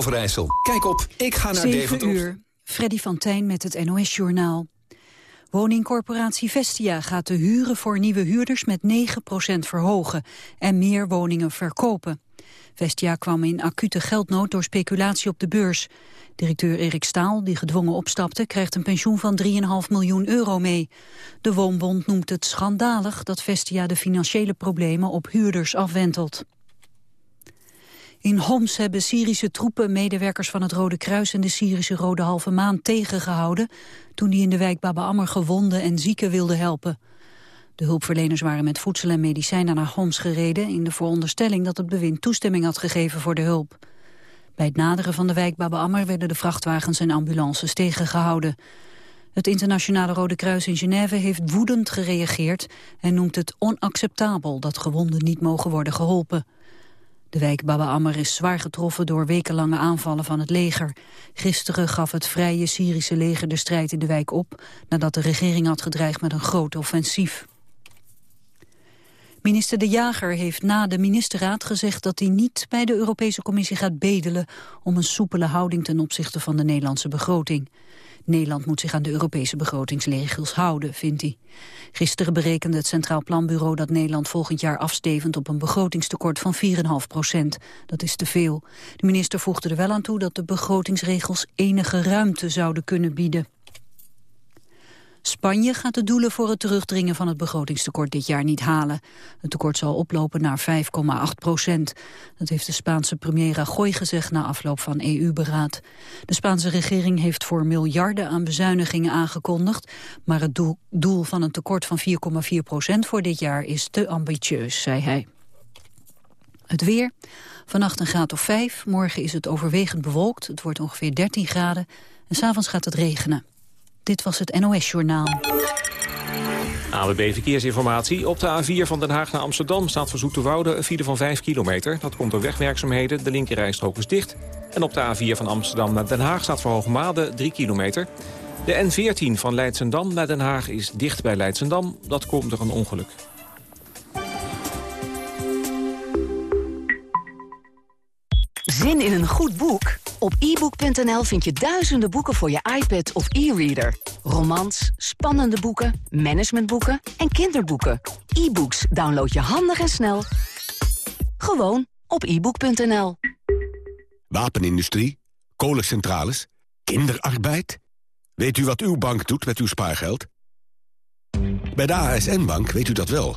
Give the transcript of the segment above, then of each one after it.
Overijssel. Kijk op ik ga naar 7 Deventer. uur. Freddy van Tijn met het NOS-journaal. Woningcorporatie Vestia gaat de huren voor nieuwe huurders met 9% verhogen en meer woningen verkopen. Vestia kwam in acute geldnood door speculatie op de beurs. Directeur Erik Staal, die gedwongen opstapte, krijgt een pensioen van 3,5 miljoen euro mee. De Woonbond noemt het schandalig dat Vestia de financiële problemen op huurders afwentelt. In Homs hebben Syrische troepen medewerkers van het Rode Kruis en de Syrische Rode Halve Maan tegengehouden toen die in de wijk Baba Ammer gewonden en zieken wilden helpen. De hulpverleners waren met voedsel en medicijnen naar Homs gereden in de veronderstelling dat het bewind toestemming had gegeven voor de hulp. Bij het naderen van de wijk Baba Ammer werden de vrachtwagens en ambulances tegengehouden. Het Internationale Rode Kruis in Genève heeft woedend gereageerd en noemt het onacceptabel dat gewonden niet mogen worden geholpen. De wijk Baba Ammer is zwaar getroffen door wekenlange aanvallen van het leger. Gisteren gaf het vrije Syrische leger de strijd in de wijk op... nadat de regering had gedreigd met een groot offensief. Minister De Jager heeft na de ministerraad gezegd dat hij niet bij de Europese Commissie gaat bedelen om een soepele houding ten opzichte van de Nederlandse begroting. Nederland moet zich aan de Europese begrotingsregels houden, vindt hij. Gisteren berekende het Centraal Planbureau dat Nederland volgend jaar afstevend op een begrotingstekort van 4,5 procent. Dat is te veel. De minister voegde er wel aan toe dat de begrotingsregels enige ruimte zouden kunnen bieden. Spanje gaat de doelen voor het terugdringen van het begrotingstekort dit jaar niet halen. Het tekort zal oplopen naar 5,8 procent. Dat heeft de Spaanse premier Rajoy gezegd na afloop van EU-beraad. De Spaanse regering heeft voor miljarden aan bezuinigingen aangekondigd, maar het doel, van een tekort van 4,4 procent voor dit jaar is te ambitieus, zei hij. Het weer. Vannacht een graad of 5. Morgen is het overwegend bewolkt. Het wordt ongeveer 13 graden. En s'avonds gaat het regenen. Dit was het NOS Journaal. AWB Verkeersinformatie. Op de A4 van Den Haag naar Amsterdam staat voor Zoeterwoude een file van 5 kilometer. Dat komt door wegwerkzaamheden. De linkerrijstrook is dicht. En op de A4 van Amsterdam naar Den Haag staat voor Hoogmade 3 kilometer. De N14 van Leidsendam naar Den Haag is dicht bij Leidsendam. Dat komt door een ongeluk. Zin in een goed boek? Op ebook.nl vind je duizenden boeken voor je iPad of e-reader. Romans, spannende boeken, managementboeken en kinderboeken. E-books download je handig en snel. Gewoon op ebook.nl. Wapenindustrie, kolencentrales, kinderarbeid. Weet u wat uw bank doet met uw spaargeld? Bij de ASN-bank weet u dat wel.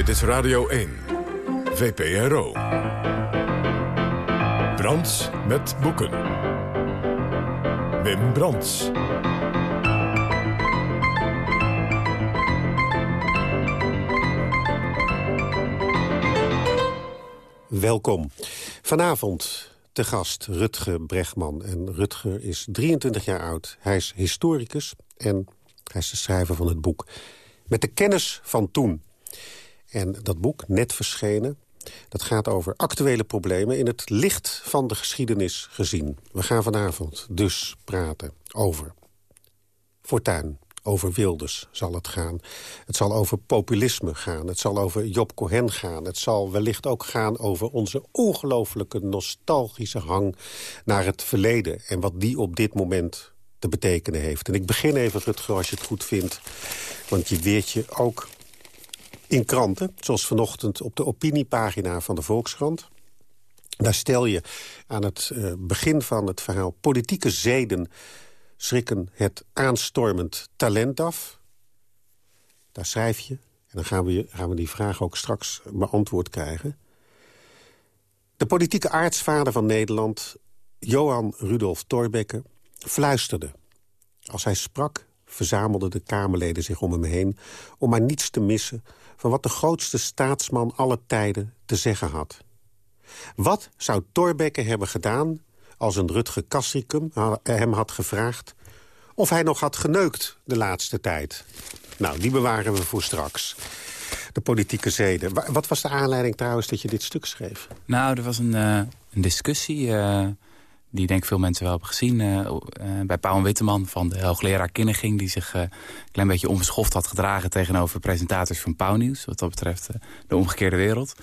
Dit is Radio 1, VPRO. Brands met boeken. Wim Brands. Welkom. Vanavond te gast Rutger Bregman. En Rutger is 23 jaar oud. Hij is historicus en hij is de schrijver van het boek Met de kennis van toen. En dat boek, net verschenen, dat gaat over actuele problemen... in het licht van de geschiedenis gezien. We gaan vanavond dus praten over Fortuyn. Over Wilders zal het gaan. Het zal over populisme gaan. Het zal over Job Cohen gaan. Het zal wellicht ook gaan over onze ongelooflijke nostalgische hang naar het verleden. En wat die op dit moment te betekenen heeft. En ik begin even, Rutger, als je het goed vindt. Want je weet je ook in kranten, zoals vanochtend op de opiniepagina van de Volkskrant. Daar stel je aan het uh, begin van het verhaal... politieke zeden schrikken het aanstormend talent af. Daar schrijf je, en dan gaan we, gaan we die vraag ook straks beantwoord krijgen. De politieke aartsvader van Nederland, Johan Rudolf Thorbecke, fluisterde. Als hij sprak, verzamelden de Kamerleden zich om hem heen... om maar niets te missen van wat de grootste staatsman aller tijden te zeggen had. Wat zou Thorbecke hebben gedaan als een Rutger Kastricum hem had gevraagd... of hij nog had geneukt de laatste tijd. Nou, die bewaren we voor straks. De politieke zeden. Wat was de aanleiding trouwens dat je dit stuk schreef? Nou, er was een, uh, een discussie... Uh die denk ik veel mensen wel hebben gezien... Uh, bij Paul Witteman van de hoogleraar Kinneging... die zich uh, een klein beetje onbeschoft had gedragen... tegenover presentators van Pauw Nieuws. Wat dat betreft de omgekeerde wereld.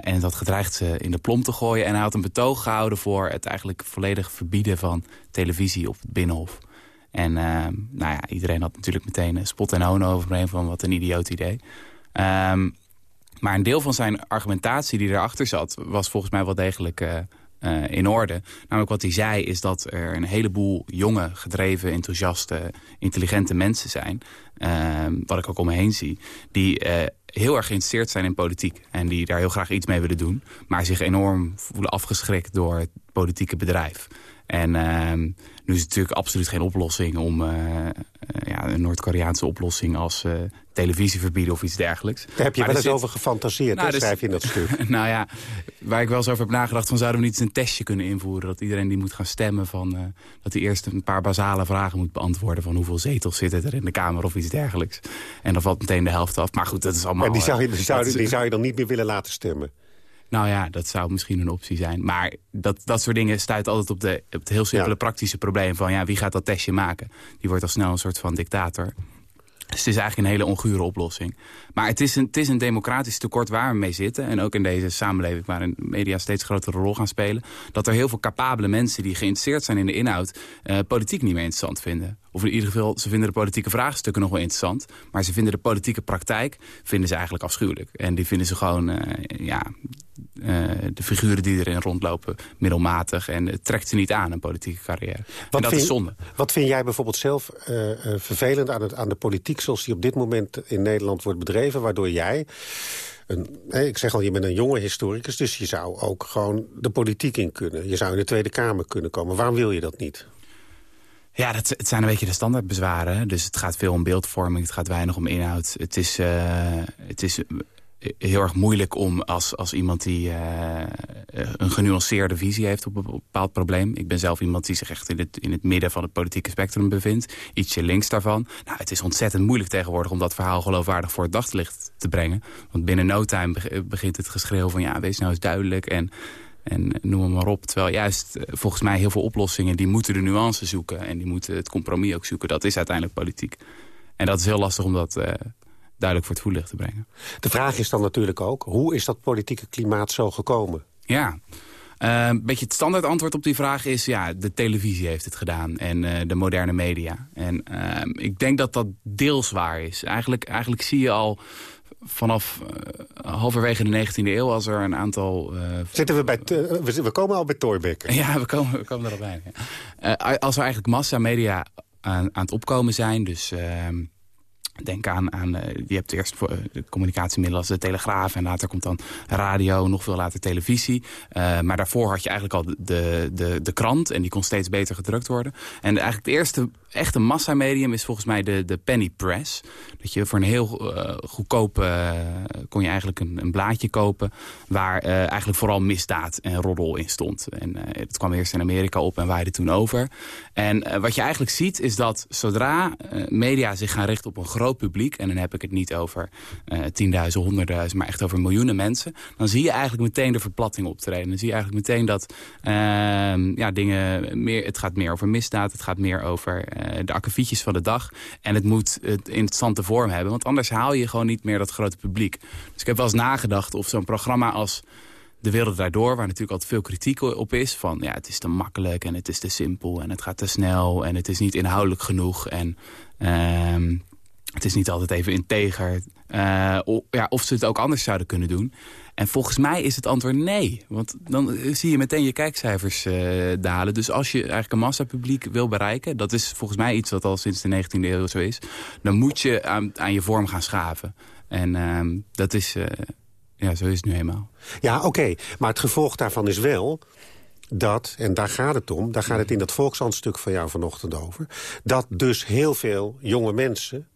en dat gedreigd ze in de plom te gooien. En hij had een betoog gehouden voor het eigenlijk volledig verbieden... van televisie op het Binnenhof. En nou ja, iedereen had natuurlijk meteen spot en hoon over hem... van wat een idioot idee. Um, maar een deel van zijn argumentatie die erachter zat... was volgens mij wel degelijk uh, in orde. Namelijk wat hij zei is dat er een heleboel jonge, gedreven, enthousiaste, intelligente mensen zijn. Uh, wat ik ook om me heen zie. Die uh, heel erg geïnteresseerd zijn in politiek. En die daar heel graag iets mee willen doen. Maar zich enorm voelen afgeschrikt door het politieke bedrijf. En ehm, nu is het natuurlijk absoluut geen oplossing om uh, ja, een Noord-Koreaanse oplossing als uh, televisie verbieden of iets dergelijks. Daar heb je wel eens over gefantaseerd, nou, dus, schrijf je in dat stuk. nou ja, waar ik wel eens over heb nagedacht van zouden we niet eens een testje kunnen invoeren. Dat iedereen die moet gaan stemmen van dat hij eerst een paar basale vragen moet beantwoorden van hoeveel zetels zitten er in de Kamer of iets dergelijks. En dan valt meteen de helft af. Maar goed, dat is allemaal... En die zou je, die zou, die zou je dan niet meer willen laten stemmen? Nou ja, dat zou misschien een optie zijn. Maar dat, dat soort dingen stuit altijd op, de, op het heel simpele praktische probleem van... ja, wie gaat dat testje maken? Die wordt al snel een soort van dictator. Dus het is eigenlijk een hele ongure oplossing. Maar het is, een, het is een democratisch tekort waar we mee zitten. En ook in deze samenleving waarin media steeds grotere rol gaan spelen. Dat er heel veel capabele mensen die geïnteresseerd zijn in de inhoud... Uh, politiek niet meer interessant vinden. Of in ieder geval, ze vinden de politieke vraagstukken nog wel interessant. Maar ze vinden de politieke praktijk vinden ze eigenlijk afschuwelijk. En die vinden ze gewoon, uh, ja, uh, de figuren die erin rondlopen middelmatig. En het trekt ze niet aan, een politieke carrière. Wat en dat vind, is zonde. Wat vind jij bijvoorbeeld zelf uh, vervelend aan, het, aan de politiek... zoals die op dit moment in Nederland wordt bedreven... waardoor jij... Een, ik zeg al, je bent een jonge historicus, dus je zou ook gewoon de politiek in kunnen. Je zou in de Tweede Kamer kunnen komen. Waarom wil je dat niet? Ja, dat, het zijn een beetje de standaardbezwaren. Dus het gaat veel om beeldvorming, het gaat weinig om inhoud. Het is, uh, het is heel erg moeilijk om als, als iemand die uh, een genuanceerde visie heeft op een bepaald probleem. Ik ben zelf iemand die zich echt in het, in het midden van het politieke spectrum bevindt. Ietsje links daarvan. Nou, het is ontzettend moeilijk tegenwoordig om dat verhaal geloofwaardig voor het daglicht te brengen. Want binnen no time begint het geschreeuw van ja, wees nou eens duidelijk en... En noem maar op. Terwijl juist eh, volgens mij heel veel oplossingen... die moeten de nuance zoeken. En die moeten het compromis ook zoeken. Dat is uiteindelijk politiek. En dat is heel lastig om dat uh, duidelijk voor het voetlicht te brengen. De vraag is dan natuurlijk ook... hoe is dat politieke klimaat zo gekomen? Ja, uh, een beetje het standaard antwoord op die vraag is... ja, de televisie heeft het gedaan en uh, de moderne media. En uh, ik denk dat dat deels waar is. Eigenlijk, eigenlijk zie je al vanaf uh, halverwege de 19e eeuw, als er een aantal... Uh, Zitten we bij... We, we, komen al bij Thorbecke. Ja, we komen, we komen er al bij. Ja. Als er eigenlijk massamedia aan, aan het opkomen zijn, dus... Ehm, Denk aan, aan je hebt eerst voor, de communicatiemiddelen als de telegraaf... en later komt dan radio, nog veel later televisie. Uh, maar daarvoor had je eigenlijk al de, de, de krant... en die kon steeds beter gedrukt worden. En eigenlijk het eerste echte massamedium is volgens mij de, de penny press. Dat je voor een heel uh, goedkoop kon je eigenlijk een, een blaadje kopen... waar eigenlijk vooral misdaad en roddel in stond. En het kwam eerst in Amerika op en waaide toen over. En wat je eigenlijk ziet is dat zodra media zich gaan richten op een groot publiek... en dan heb ik het niet over tienduizend, honderdduizend... maar echt over miljoenen mensen... dan zie je eigenlijk meteen de verplatting optreden. Dan zie je eigenlijk meteen dat uh, ja, dingen meer, het gaat meer over misdaad... het gaat meer over de akkefietjes van de dag... en het moet het interessante vorm hebben... want anders haal je gewoon niet meer dat grote publiek. Dus ik heb wel eens nagedacht of zo'n programma als... De Wereld Daardoor, waar natuurlijk altijd veel kritiek op is. Van ja, het is te makkelijk en het is te simpel en het gaat te snel en het is niet inhoudelijk genoeg. En uh, het is niet altijd even integer. Of, ja, of ze het ook anders zouden kunnen doen. En volgens mij is het antwoord nee. Want dan zie je meteen je kijkcijfers uh, dalen. Dus als je eigenlijk een massapubliek wil bereiken... dat is volgens mij iets wat al sinds de 19e eeuw zo is... dan moet je aan, aan je vorm gaan schaven. En uh, dat is... Uh, ja, zo is het nu eenmaal. Ja, oké. Maar het gevolg daarvan is wel dat, en daar gaat het om... daar gaat het in dat volkshandstuk van jou vanochtend over... dat dus heel veel jonge mensen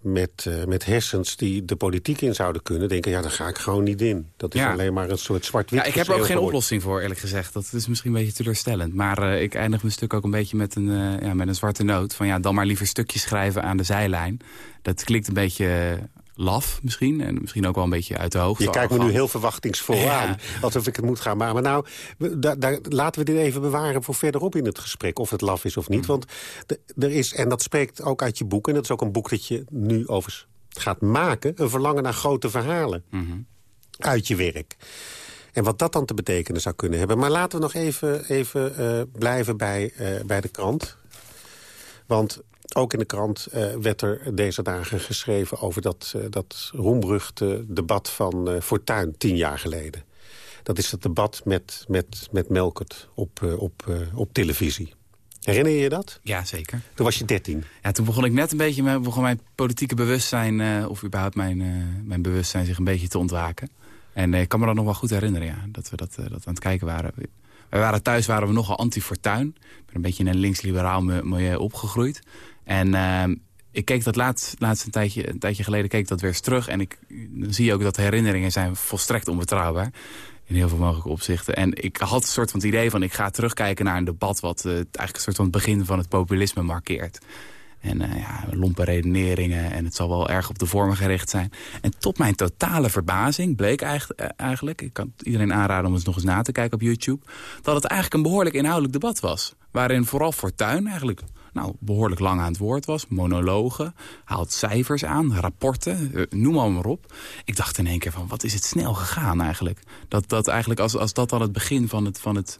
met, uh, met hersens die de politiek in zouden kunnen... denken, ja, daar ga ik gewoon niet in. Dat is alleen maar een soort zwart-wit Ja, ik heb er ook geen oplossing voor, eerlijk gezegd. Dat is misschien een beetje teleurstellend. Maar uh, ik eindig mijn stuk ook een beetje met een, uh, ja, met een zwarte noot. Van ja, dan maar liever stukjes schrijven aan de zijlijn. Dat klinkt een beetje laf misschien. En misschien ook wel een beetje uit de hoogte. Je kijkt me nu heel verwachtingsvol ja. aan. Alsof ik het moet gaan maken. Maar nou, daar, laten we dit even bewaren voor verderop in het gesprek. Of het laf is of niet. Mm. Want er is, en dat spreekt ook uit je boek. En dat is ook een boek dat je nu over gaat maken. Een verlangen naar grote verhalen. Mm -hmm. Uit je werk. En wat dat dan te betekenen zou kunnen hebben. Maar laten we nog even, even uh, blijven bij, uh, bij de krant. Want ook in de krant uh, werd er deze dagen geschreven... over dat, uh, dat roemruchte debat van uh, Fortuyn tien jaar geleden. Dat is het debat met, met, met Melkert op, op, op televisie. Herinner je je dat? Ja, zeker. Toen was je dertien. Ja, toen begon ik net een beetje met, begon mijn politieke bewustzijn... of überhaupt mijn, mijn bewustzijn zich een beetje te ontwaken. En ik kan me dat nog wel goed herinneren, ja, dat we dat, dat aan het kijken waren. We waren thuis waren we nogal anti-Fortuyn. Ik ben een beetje in een links-liberaal milieu opgegroeid. En uh, ik keek dat laatst, laatst een, tijdje, geleden keek dat weer eens terug. En ik, dan zie je ook dat herinneringen zijn volstrekt onbetrouwbaar. In heel veel mogelijke opzichten. En ik had een soort van het idee van ik ga terugkijken naar een debat... wat uh, eigenlijk een soort van het begin van het populisme markeert. En uh, ja, lompe redeneringen en het zal wel erg op de vormen gericht zijn. En tot mijn totale verbazing bleek eigenlijk... ik kan iedereen aanraden om eens nog eens na te kijken op YouTube... dat het eigenlijk een behoorlijk inhoudelijk debat was. Waarin vooral Fortuyn eigenlijk nou, behoorlijk lang aan het woord was. Monologen, haalt cijfers aan, rapporten, uh, noem maar, maar op. Ik dacht in één keer van, wat is het snel gegaan eigenlijk? Dat, dat eigenlijk, als, als dat dan het begin van het, van het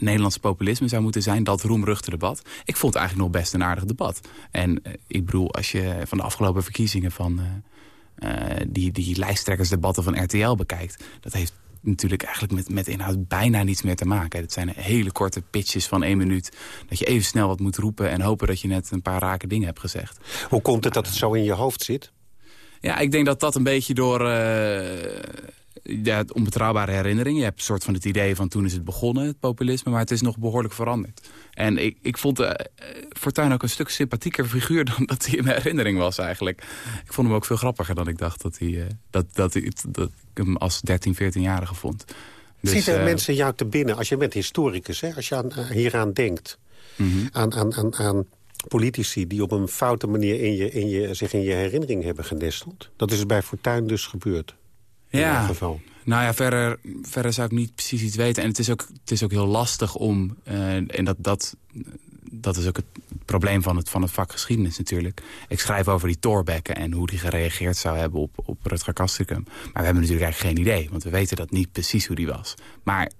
Nederlandse populisme zou moeten zijn, dat roemruchte debat. Ik vond het eigenlijk nog best een aardig debat. En uh, ik bedoel, als je van de afgelopen verkiezingen van... Uh, die, die lijsttrekkersdebatten van RTL bekijkt... dat heeft natuurlijk eigenlijk met, met inhoud bijna niets meer te maken. Het zijn hele korte pitches van één minuut. Dat je even snel wat moet roepen en hopen dat je net een paar rake dingen hebt gezegd. Hoe komt het dat het zo in je hoofd zit? Ja, ik denk dat dat een beetje door... Uh, ja, onbetrouwbare herinneringen. Je hebt een soort van het idee van toen is het begonnen, het populisme. Maar het is nog behoorlijk veranderd. En ik, ik vond uh, Fortuyn ook een stuk sympathieker figuur dan dat hij in mijn herinnering was eigenlijk. Ik vond hem ook veel grappiger dan ik dacht dat, hij, uh, dat, dat, hij, dat ik hem als 13, 14-jarige vond. Dus, Zitten uh, mensen jou te binnen, als je bent historicus, hè, als je aan, hieraan denkt... Mm -hmm. aan, aan, aan, aan politici die op een foute manier in je, in je, zich in je herinnering hebben genesteld. Dat is bij Fortuyn dus gebeurd. Ja, geval. Nou ja, verder, verder zou ik niet precies iets weten. En het is ook, het is ook heel lastig om, uh, en dat, dat, dat is ook het probleem van het, van het vak geschiedenis natuurlijk. Ik schrijf over die Thorbecke en hoe die gereageerd zou hebben op, op Rutger Kastrikum. Maar we hebben natuurlijk eigenlijk geen idee, want we weten dat niet precies hoe die was. Maar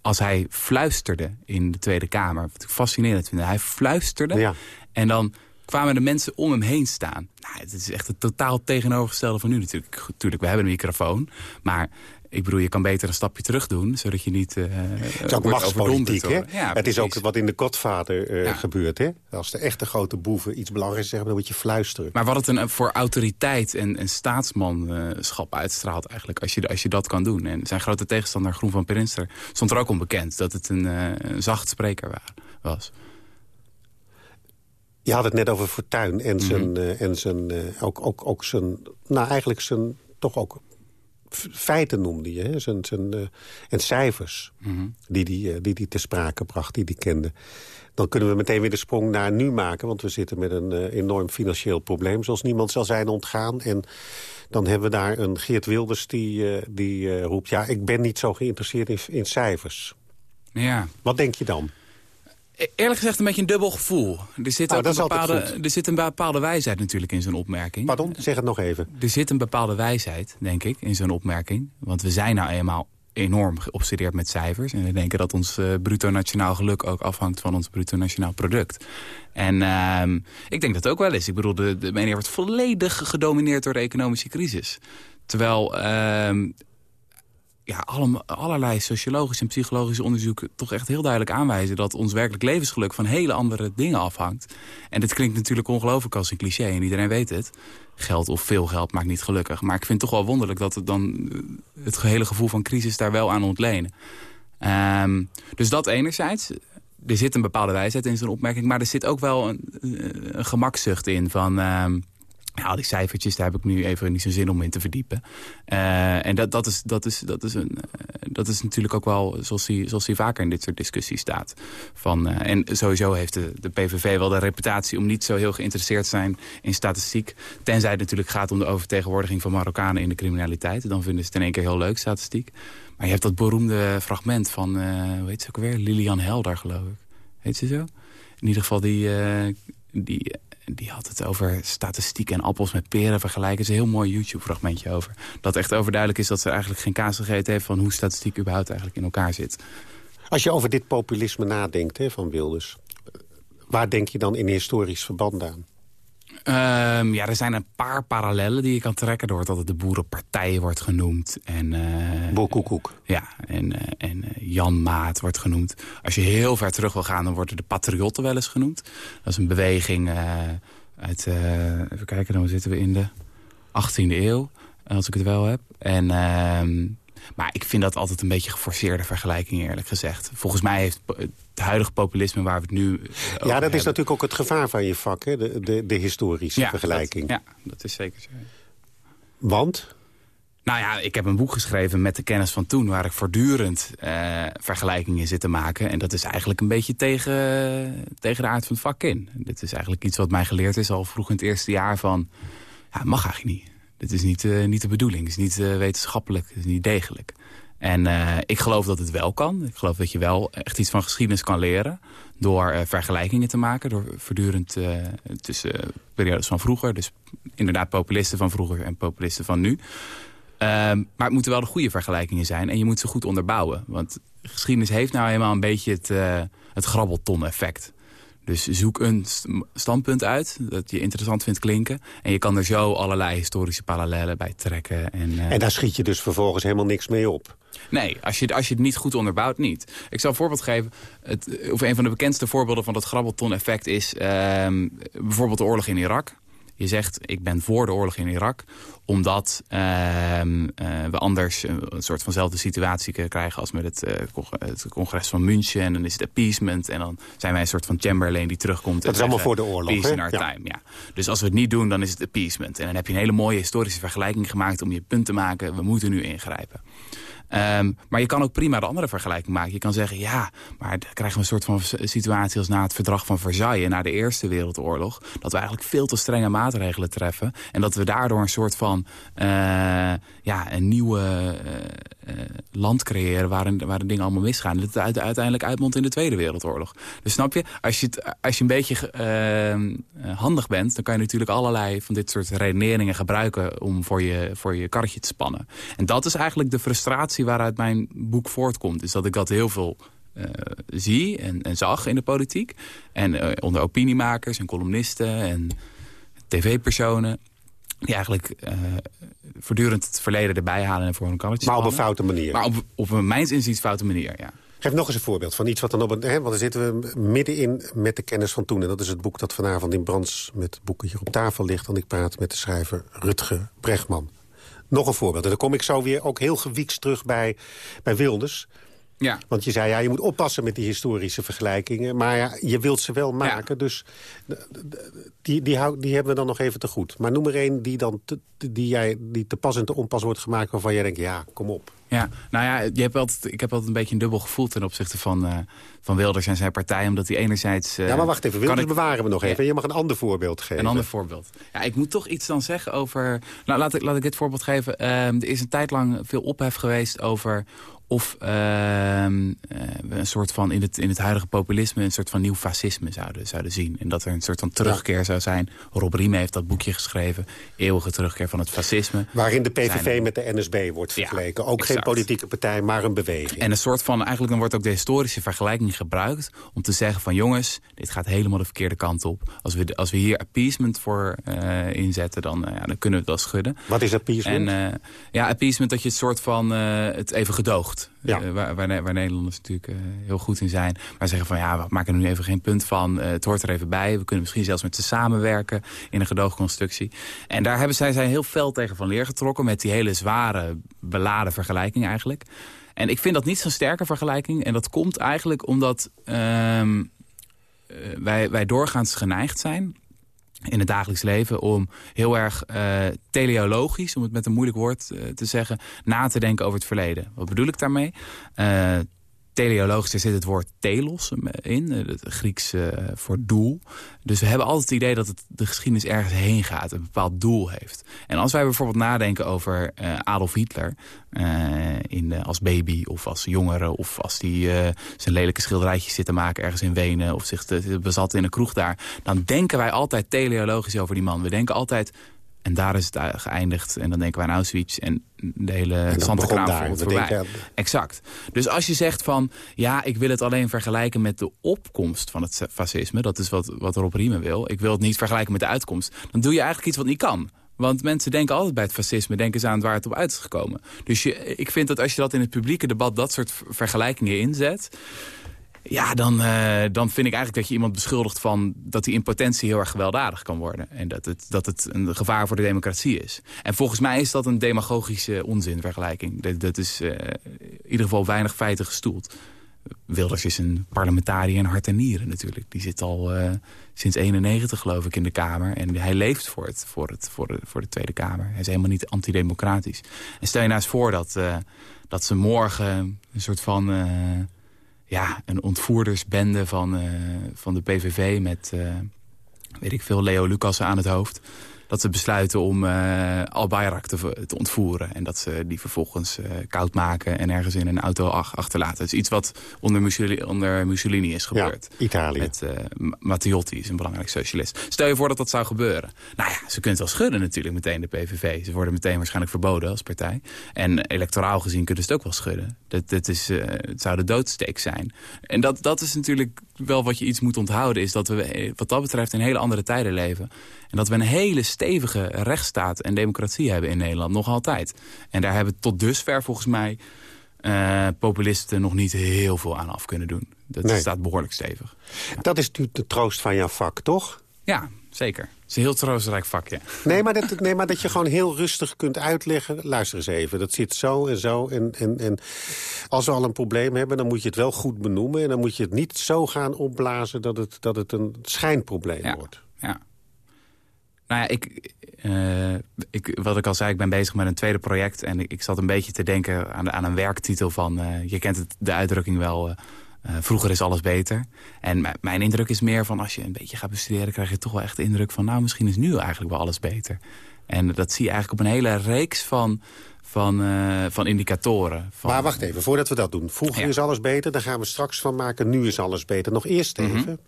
als hij fluisterde in de Tweede Kamer, wat ik fascinerend vind, hij fluisterde ja. en dan kwamen de mensen om hem heen staan. Nou, het is echt het totaal tegenovergestelde van nu natuurlijk. Natuurlijk, we hebben een microfoon, maar ik bedoel, je kan beter een stapje terug doen, zodat je niet uh, Het is ook machtspolitiek, hè? Ja, het is ook wat in de Godvader uh, ja. gebeurt, hè? Als de echte grote boeven iets belangrijks zeggen, dan moet je fluisteren. Maar wat het een, voor autoriteit en, en staatsmanschap uitstraalt eigenlijk, als je, als je dat kan doen. En zijn grote tegenstander, Groen van Prinster, stond er ook onbekend dat het een, uh, een zacht spreker was. Je had het net over Fortuyn en zijn, mm -hmm. uh, en zijn uh, ook, ook, ook zijn, nou eigenlijk zijn, toch ook feiten noemde je, hè? Zijn, zijn, uh, en cijfers mm -hmm. die hij die, die, die te sprake bracht, die hij kende. Dan kunnen we meteen weer de sprong naar nu maken, want we zitten met een enorm financieel probleem, zoals niemand zal zijn ontgaan. En dan hebben we daar een Geert Wilders die, die roept, ja, ik ben niet zo geïnteresseerd in, in cijfers. Ja. Wat denk je dan? Eerlijk gezegd een beetje een dubbel gevoel. Er zit, oh, een, bepaalde, er zit een bepaalde wijsheid natuurlijk in zo'n opmerking. Pardon, zeg het nog even. Er zit een bepaalde wijsheid, denk ik, in zo'n opmerking. Want we zijn nou eenmaal enorm geobsedeerd met cijfers. En we denken dat ons uh, bruto nationaal geluk ook afhangt van ons bruto nationaal product. En uh, ik denk dat ook wel eens. Ik bedoel, de, de media wordt volledig gedomineerd door de economische crisis. Terwijl... Uh, ja, alle, allerlei sociologische en psychologische onderzoeken toch echt heel duidelijk aanwijzen dat ons werkelijk levensgeluk van hele andere dingen afhangt. En dit klinkt natuurlijk ongelooflijk als een cliché en iedereen weet het. Geld of veel geld maakt niet gelukkig. Maar ik vind het toch wel wonderlijk dat het dan het gehele gevoel van crisis daar wel aan ontlenen. Um, dus dat enerzijds. Er zit een bepaalde wijsheid in zo'n opmerking, maar er zit ook wel een, een gemakzucht in van... Um, ja, die cijfertjes, daar heb ik nu even niet zo'n zin om in te verdiepen. Uh, en dat, dat, is, dat, is, dat, is een, uh, dat is natuurlijk ook wel zoals hij, zoals hij vaker in dit soort discussies staat. Van, uh, en sowieso heeft de, de PVV wel de reputatie om niet zo heel geïnteresseerd te zijn in statistiek. Tenzij het natuurlijk gaat om de overtegenwoordiging van Marokkanen in de criminaliteit. Dan vinden ze het in één keer heel leuk, statistiek. Maar je hebt dat beroemde fragment van, hoe heet ze ook weer? Lilian Helder, geloof ik. Heet ze zo? In ieder geval die, die die had het over statistiek en appels met peren vergelijken. Er is een heel mooi YouTube-fragmentje over. Dat echt overduidelijk is dat ze eigenlijk geen kaas gegeten heeft... van hoe statistiek überhaupt eigenlijk in elkaar zit. Als je over dit populisme nadenkt hè, van Wilders... waar denk je dan in historisch verband aan? Um, ja, er zijn een paar parallellen die je kan trekken... door dat het de Boerenpartij wordt genoemd. En, uh. Ja, en, uh, en uh, Jan Maat wordt genoemd. Als je heel ver terug wil gaan, dan worden de Patriotten wel eens genoemd. Dat is een beweging uit... even kijken, dan zitten we in de 18e eeuw. Als ik het wel heb. En... maar ik vind dat altijd een beetje geforceerde vergelijking, eerlijk gezegd. Volgens mij heeft het huidige populisme waar we het nu Ja, dat hebben... is natuurlijk ook het gevaar van je vak, hè? De, de, de historische ja, vergelijking. Dat, ja, dat is zeker zo. Want? Nou ja, ik heb een boek geschreven met de kennis van toen... waar ik voortdurend uh, vergelijkingen zit te maken. En dat is eigenlijk een beetje tegen, tegen de aard van het vak in. Dit is eigenlijk iets wat mij geleerd is al vroeg in het eerste jaar van... Ja, mag eigenlijk niet. Dit is niet, uh, niet de bedoeling. Het is niet uh, wetenschappelijk. Het is niet degelijk. En uh, ik geloof dat het wel kan. Ik geloof dat je wel echt iets van geschiedenis kan leren. Door vergelijkingen te maken. Door voortdurend tussen periodes van vroeger. Dus inderdaad populisten van vroeger en populisten van nu. maar het moeten wel de goede vergelijkingen zijn. En je moet ze goed onderbouwen. Want geschiedenis heeft nou helemaal een beetje het, het grabbelton-effect. Dus zoek een standpunt uit dat je interessant vindt klinken. En je kan er zo allerlei historische parallellen bij trekken. En, uh... en daar schiet je dus vervolgens helemaal niks mee op? Nee, als je, als je het niet goed onderbouwt, niet. Ik zal een voorbeeld geven. Het, of een van de bekendste voorbeelden van dat grabbelton-effect is... Uh, bijvoorbeeld de oorlog in Irak. Je zegt, ik ben voor de oorlog in Irak... omdat uh, uh, we anders een soort vanzelfde situatie krijgen... als met het, uh, het, congres van München. En dan is het appeasement. En dan zijn wij een soort van Chamberlain die terugkomt. Dat is allemaal voor de oorlog, Peace in our ja. time, ja. Dus als we het niet doen, dan is het appeasement. En dan heb je een hele mooie historische vergelijking gemaakt... om je punt te maken, we moeten nu ingrijpen. Um, maar je kan ook prima de andere vergelijking maken. Je kan zeggen, ja, maar dan krijgen we een soort van situatie als na het verdrag van Versailles, na de Eerste Wereldoorlog, dat we eigenlijk veel te strenge maatregelen treffen. En dat we daardoor een soort van, uh, ja, een nieuwe uh, uh, land creëren waarin, waar de dingen allemaal misgaan. Dat het uiteindelijk uitmondt in de Tweede Wereldoorlog. Dus snap je, als je, als je een beetje handig bent, dan kan je natuurlijk allerlei van dit soort redeneringen gebruiken om voor je, voor je karretje te spannen. En dat is eigenlijk de frustratie waaruit mijn boek voortkomt. Is dat ik dat heel veel uh, zie en, en, zag in de politiek. En uh, onder opiniemakers en columnisten en tv-personen. Die eigenlijk uh, voortdurend het verleden erbij halen en voor een kannetje Maar op een foute manier. Maar op, op een mijns inziens foute manier, ja. Geef nog eens een voorbeeld van iets wat dan op een... Hè, want dan zitten we middenin met de kennis van toen. En dat is het boek dat vanavond in Brands met boeken hier op tafel ligt. En ik praat met de schrijver Rutger Bregman. Nog een voorbeeld. En dan kom ik zo weer ook heel gewiekst terug bij, bij Wilders. Ja. Want je zei, ja, je moet oppassen met die historische vergelijkingen. Maar ja, je wilt ze wel maken. Ja. Dus die, die, hou, die hebben we dan nog even te goed. Maar noem er één die, dan te, die, jij, die te pas en te onpas wordt gemaakt... waarvan jij denkt, ja, kom op. Ja, nou ja, je hebt altijd, ik heb altijd een beetje een dubbel gevoel... ten opzichte van, uh, van Wilders en zijn partij. Omdat hij enerzijds... Uh, ja, maar wacht even. Wilders ik... bewaren we nog even. Ja. Je mag een ander voorbeeld geven. Een ander voorbeeld. Ja, ik moet toch iets dan zeggen over... Nou, laat ik, laat ik dit voorbeeld geven. Uh, er is een tijd lang veel ophef geweest over of uh, een soort van in het, in het huidige populisme een soort van nieuw fascisme zouden, zouden zien. En dat er een soort van terugkeer zou zijn. Rob Riem heeft dat boekje geschreven. Eeuwige terugkeer van het fascisme. Waarin de PVV zijn... met de NSB wordt vergeleken. Ja, ook exact. geen politieke partij, maar een beweging. En een soort van, eigenlijk dan wordt ook de historische vergelijking gebruikt... om te zeggen van jongens, dit gaat helemaal de verkeerde kant op. Als we, als we hier appeasement voor uh, inzetten, dan, ja, dan kunnen we het wel schudden. Wat is appeasement? En, ja, appeasement dat je het soort van het even gedoogt. Ja. Uh, waar, waar, waar, Nederlanders natuurlijk uh, heel goed in zijn. Maar zeggen van ja, we maken er nu even geen punt van. Uh, het hoort er even bij. We kunnen misschien zelfs met ze samenwerken in een gedoogconstructie. En daar hebben zij, zij heel fel tegen van leer getrokken. Met die hele zware, beladen vergelijking eigenlijk. En ik vind dat niet zo'n sterke vergelijking. En dat komt eigenlijk omdat wij, wij doorgaans geneigd zijn in het dagelijks leven om heel erg uh, teleologisch, om het met een moeilijk woord uh, te zeggen, na te denken over het verleden. Wat bedoel ik daarmee? Uh, teleologisch, zit het woord telos in, het Grieks voor doel. Dus we hebben altijd het idee dat het, de geschiedenis ergens heen gaat, een bepaald doel heeft. En als wij bijvoorbeeld nadenken over Adolf Hitler in, als baby of als jongere... of als die zijn lelijke schilderijtjes zit te maken ergens in Wenen... of zich bezat in een kroeg daar... dan denken wij altijd teleologisch over die man. We denken altijd en daar is het geëindigd. En dan denken wij aan Auschwitz en de hele Santa Kraam voorbij. Exact. Dus als je zegt van... ja, ik wil het alleen vergelijken met de opkomst van het fascisme... dat is wat, wat Rob Riemen wil. Ik wil het niet vergelijken met de uitkomst. Dan doe je eigenlijk iets wat niet kan. Want mensen denken altijd bij het fascisme... denken ze aan waar het op uit is gekomen. Dus je, ik vind dat als je dat in het publieke debat... dat soort vergelijkingen inzet ja, dan, uh, dan vind ik eigenlijk dat je iemand beschuldigt van... dat hij in potentie heel erg gewelddadig kan worden. En dat het, dat het een gevaar voor de democratie is. En volgens mij is dat een demagogische onzinvergelijking. Dat, dat is uh, in ieder geval weinig feiten gestoeld. Wilders is een parlementariër in hart en nieren natuurlijk. Die zit al uh, sinds 91 geloof ik in de Kamer. En hij leeft voor, het, voor, het, voor, de, voor de Tweede Kamer. Hij is helemaal niet antidemocratisch. En stel je nou eens voor dat, dat ze morgen een soort van ja, een ontvoerdersbende van, uh, van de PVV met, uh, weet ik veel, Leo Lucas aan het hoofd dat ze besluiten om uh, Al Bayrak te, te, ontvoeren. En dat ze die vervolgens uh, koud maken en ergens in een auto ach, achterlaten. Dat is iets wat onder Mussolini, onder Mussolini is gebeurd. Ja, Italië. Met uh, Matteotti is een belangrijk socialist. Stel je voor dat dat zou gebeuren. Nou ja, ze kunnen wel schudden natuurlijk meteen de PVV. Ze worden meteen waarschijnlijk verboden als partij. En electoraal gezien kunnen ze het ook wel schudden. Dat, dat is, het zou de doodsteek zijn. En dat, dat is natuurlijk wel wat je iets moet onthouden... is dat we wat dat betreft in hele andere tijden leven. En dat we een hele stevige rechtsstaat en democratie hebben in Nederland. Nog altijd. En daar hebben tot dusver volgens mij... Uh, populisten nog niet heel veel aan af kunnen doen. Dat staat behoorlijk stevig. Dat is natuurlijk de troost van jouw vak, toch? Ja, zeker. Het is een heel troostrijk vak, ja. Nee maar, dat, nee, maar dat je gewoon heel rustig kunt uitleggen. Luister eens even, dat zit zo en zo. En, en, en als we al een probleem hebben, dan moet je het wel goed benoemen. En dan moet je het niet zo gaan opblazen dat het, dat het een schijnprobleem ja. wordt. Ja. Nou ja, ik, uh, ik, wat ik al zei, ik ben bezig met een tweede project. En ik, ik zat een beetje te denken aan, aan een werktitel van... Uh, je kent het, de uitdrukking wel, uh, vroeger is alles beter. En mijn indruk is meer van als je een beetje gaat bestuderen... krijg je toch wel echt de indruk van... nou, misschien is nu eigenlijk wel alles beter. En dat zie je eigenlijk op een hele reeks van, van, van indicatoren. Van... Maar wacht even, voordat we dat doen. Vroeger ja. is alles beter, daar gaan we straks van maken. Nu is alles beter. Nog eerst even. Mm -hmm.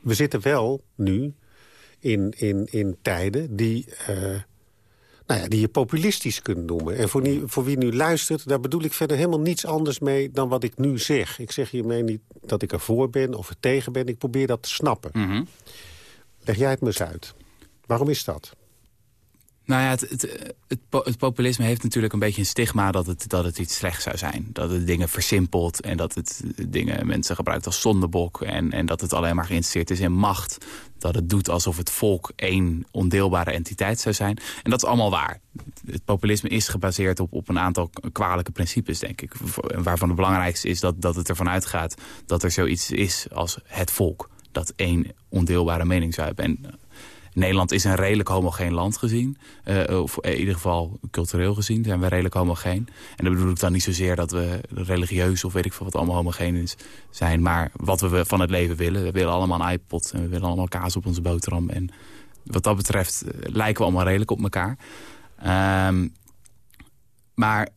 We zitten wel nu in, in, in tijden die, uh, nou ja, die je populistisch kunt noemen. En voor, nie, voor wie nu luistert, daar bedoel ik verder helemaal niets anders mee... dan wat ik nu zeg. Ik zeg hiermee niet dat ik ervoor ben of er tegen ben. Ik probeer dat te snappen. Mm -hmm. Leg jij het me eens uit. Waarom is dat? Nou ja, het, het, het, populisme heeft natuurlijk een beetje een stigma dat het, dat het iets slechts zou zijn. Dat het dingen versimpelt en dat het dingen mensen gebruikt als zondebok. En, en dat het alleen maar geïnteresseerd is in macht. Dat het doet alsof het volk één ondeelbare entiteit zou zijn. En dat is allemaal waar. Het populisme is gebaseerd op, op een aantal kwalijke principes, denk ik. Waarvan het belangrijkste is dat, dat het ervan uitgaat dat er zoiets is als het volk. Dat één ondeelbare mening zou hebben. En Nederland is een redelijk homogeen land gezien. Uh, of in ieder geval cultureel gezien zijn we redelijk homogeen. En dat bedoel ik dan niet zozeer dat we religieus of weet ik veel wat allemaal homogeen is, zijn. Maar wat we van het leven willen. We willen allemaal een iPod en we willen allemaal kaas op onze boterham. En wat dat betreft lijken we allemaal redelijk op elkaar. Um, maar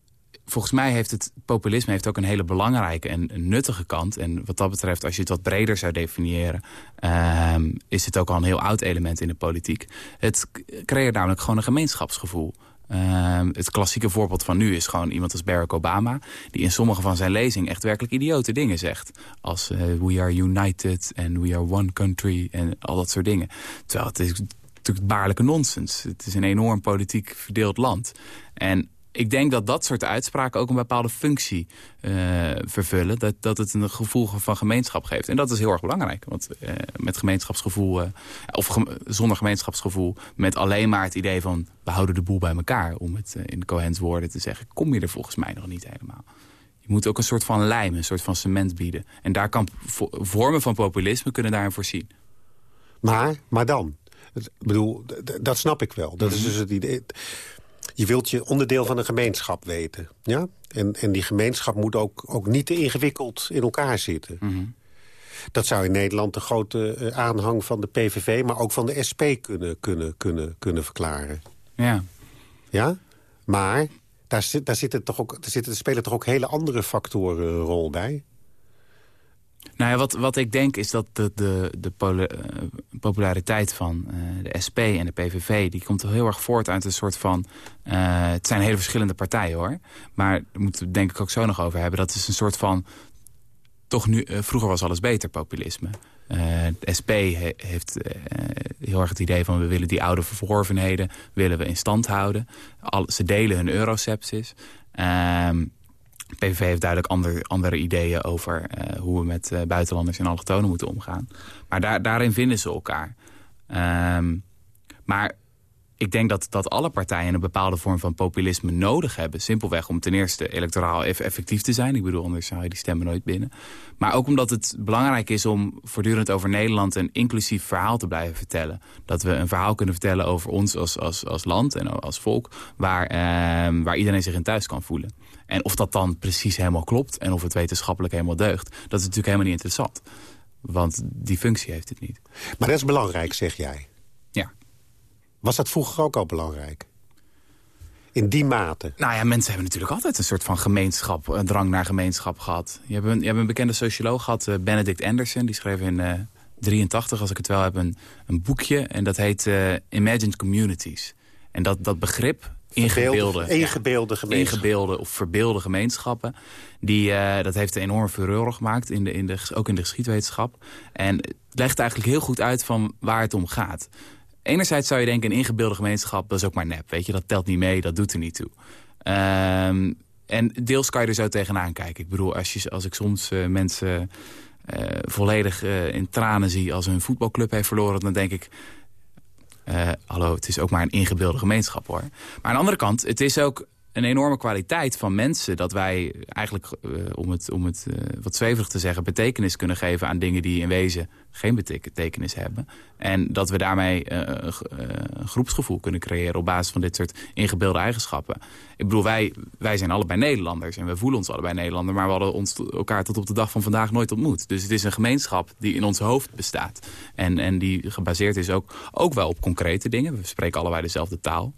volgens mij heeft het populisme heeft ook een hele belangrijke en nuttige kant. En wat dat betreft, als je het wat breder zou definiëren... Um, is het ook al een heel oud element in de politiek. Het creëert namelijk gewoon een gemeenschapsgevoel. Um, het klassieke voorbeeld van nu is gewoon iemand als Barack Obama... die in sommige van zijn lezingen echt werkelijk idiote dingen zegt. Als uh, we are united and we are one country en al dat soort dingen. Terwijl het is natuurlijk baarlijke nonsens. Het is een enorm politiek verdeeld land. En ik denk dat dat soort uitspraken ook een bepaalde functie uh, vervullen. Dat, dat het een gevoel van gemeenschap geeft. En dat is heel erg belangrijk. Want uh, met gemeenschapsgevoel, uh, of ge zonder gemeenschapsgevoel... met alleen maar het idee van we houden de boel bij elkaar... om het in Cohen's woorden te zeggen... kom je er volgens mij nog niet helemaal. Je moet ook een soort van lijm, een soort van cement bieden. En daar kan vormen van populisme kunnen daarin voorzien. Maar, maar dan? Ik bedoel, dat snap ik wel. Dat is mhm. dus het idee. Je wilt je onderdeel van een gemeenschap weten. Ja? En, en die gemeenschap moet ook, ook niet te ingewikkeld in elkaar zitten. Mhm. Dat zou in Nederland de grote eh, aanhang van de PVV... maar ook van de SP kunnen, kunnen, kunnen, kunnen verklaren. Ja. Ja? Maar daar, zit, daar, zitten toch ook, daar zitten, spelen toch ook hele andere factoren een rol bij? Nou ja, wat, wat ik denk is dat de, de, de eh, populariteit van uh, de SP en de PVV... die komt heel erg voort uit een soort van... Uh, het zijn hele verschillende partijen, hoor. Maar daar moeten we denk ik ook zo nog over hebben. Dat is een soort van... toch nu, vroeger was alles beter, populisme. de SP heeft heel erg het idee van... we willen die oude verworvenheden willen we in stand houden. Al, ze delen hun eurocepsis... Ehm, PVV heeft duidelijk ander, andere ideeën over uh, hoe we met uh, buitenlanders en allochtonen moeten omgaan. Maar daar, daarin vinden ze elkaar. Um, maar ik denk dat, dat alle partijen een bepaalde vorm van populisme nodig hebben. Simpelweg om ten eerste electoraal effectief te zijn. Ik bedoel, anders zou je die stemmen nooit binnen. Maar ook omdat het belangrijk is om voortdurend over Nederland... een inclusief verhaal te blijven vertellen. Dat we een verhaal kunnen vertellen over ons als, als, als land en als volk... Waar, eh, waar iedereen zich in thuis kan voelen. En of dat dan precies helemaal klopt en of het wetenschappelijk helemaal deugt... dat is natuurlijk helemaal niet interessant. Want die functie heeft het niet. Maar dat is belangrijk, zeg jij. Ja. Was dat vroeger ook al belangrijk? In die mate? Nou ja, mensen hebben natuurlijk altijd een soort van gemeenschap, een drang naar gemeenschap gehad. Je hebt een, je hebt een bekende socioloog gehad, uh, Benedict Anderson. Die schreef in uh, 83, als ik het wel heb, een, een boekje. En dat heet uh, Imagined Communities. En dat, dat begrip, ingebeelde, ingebeelde, ja, ingebeelde of verbeelde gemeenschappen. Die, uh, dat heeft een enorm furore gemaakt, in de, in de, ook in de geschiedwetenschap. En het legt eigenlijk heel goed uit van waar het om gaat. Enerzijds zou je denken, een ingebeelde gemeenschap, dat is ook maar nep. Weet je, dat telt niet mee, dat doet er niet toe. Um, en deels kan je er zo tegenaan kijken. Ik bedoel, als, je, als ik soms uh, mensen uh, volledig in tranen zie als een voetbalclub heeft verloren... dan denk ik, hallo, het is ook maar een ingebeelde gemeenschap hoor. Maar aan de andere kant, het is ook een enorme kwaliteit van mensen... dat wij eigenlijk, uh, om het, om het uh, wat zweverig te zeggen... betekenis kunnen geven aan dingen die in wezen geen betekenis hebben. En dat we daarmee uh, een groepsgevoel kunnen creëren... op basis van dit soort ingebeelde eigenschappen. Ik bedoel, wij, wij zijn allebei Nederlanders en we voelen ons allebei Nederlander... maar we hadden ons elkaar tot op de dag van vandaag nooit ontmoet. Dus het is een gemeenschap die in ons hoofd bestaat. En, en die gebaseerd is ook, ook wel op concrete dingen. We spreken allebei dezelfde taal...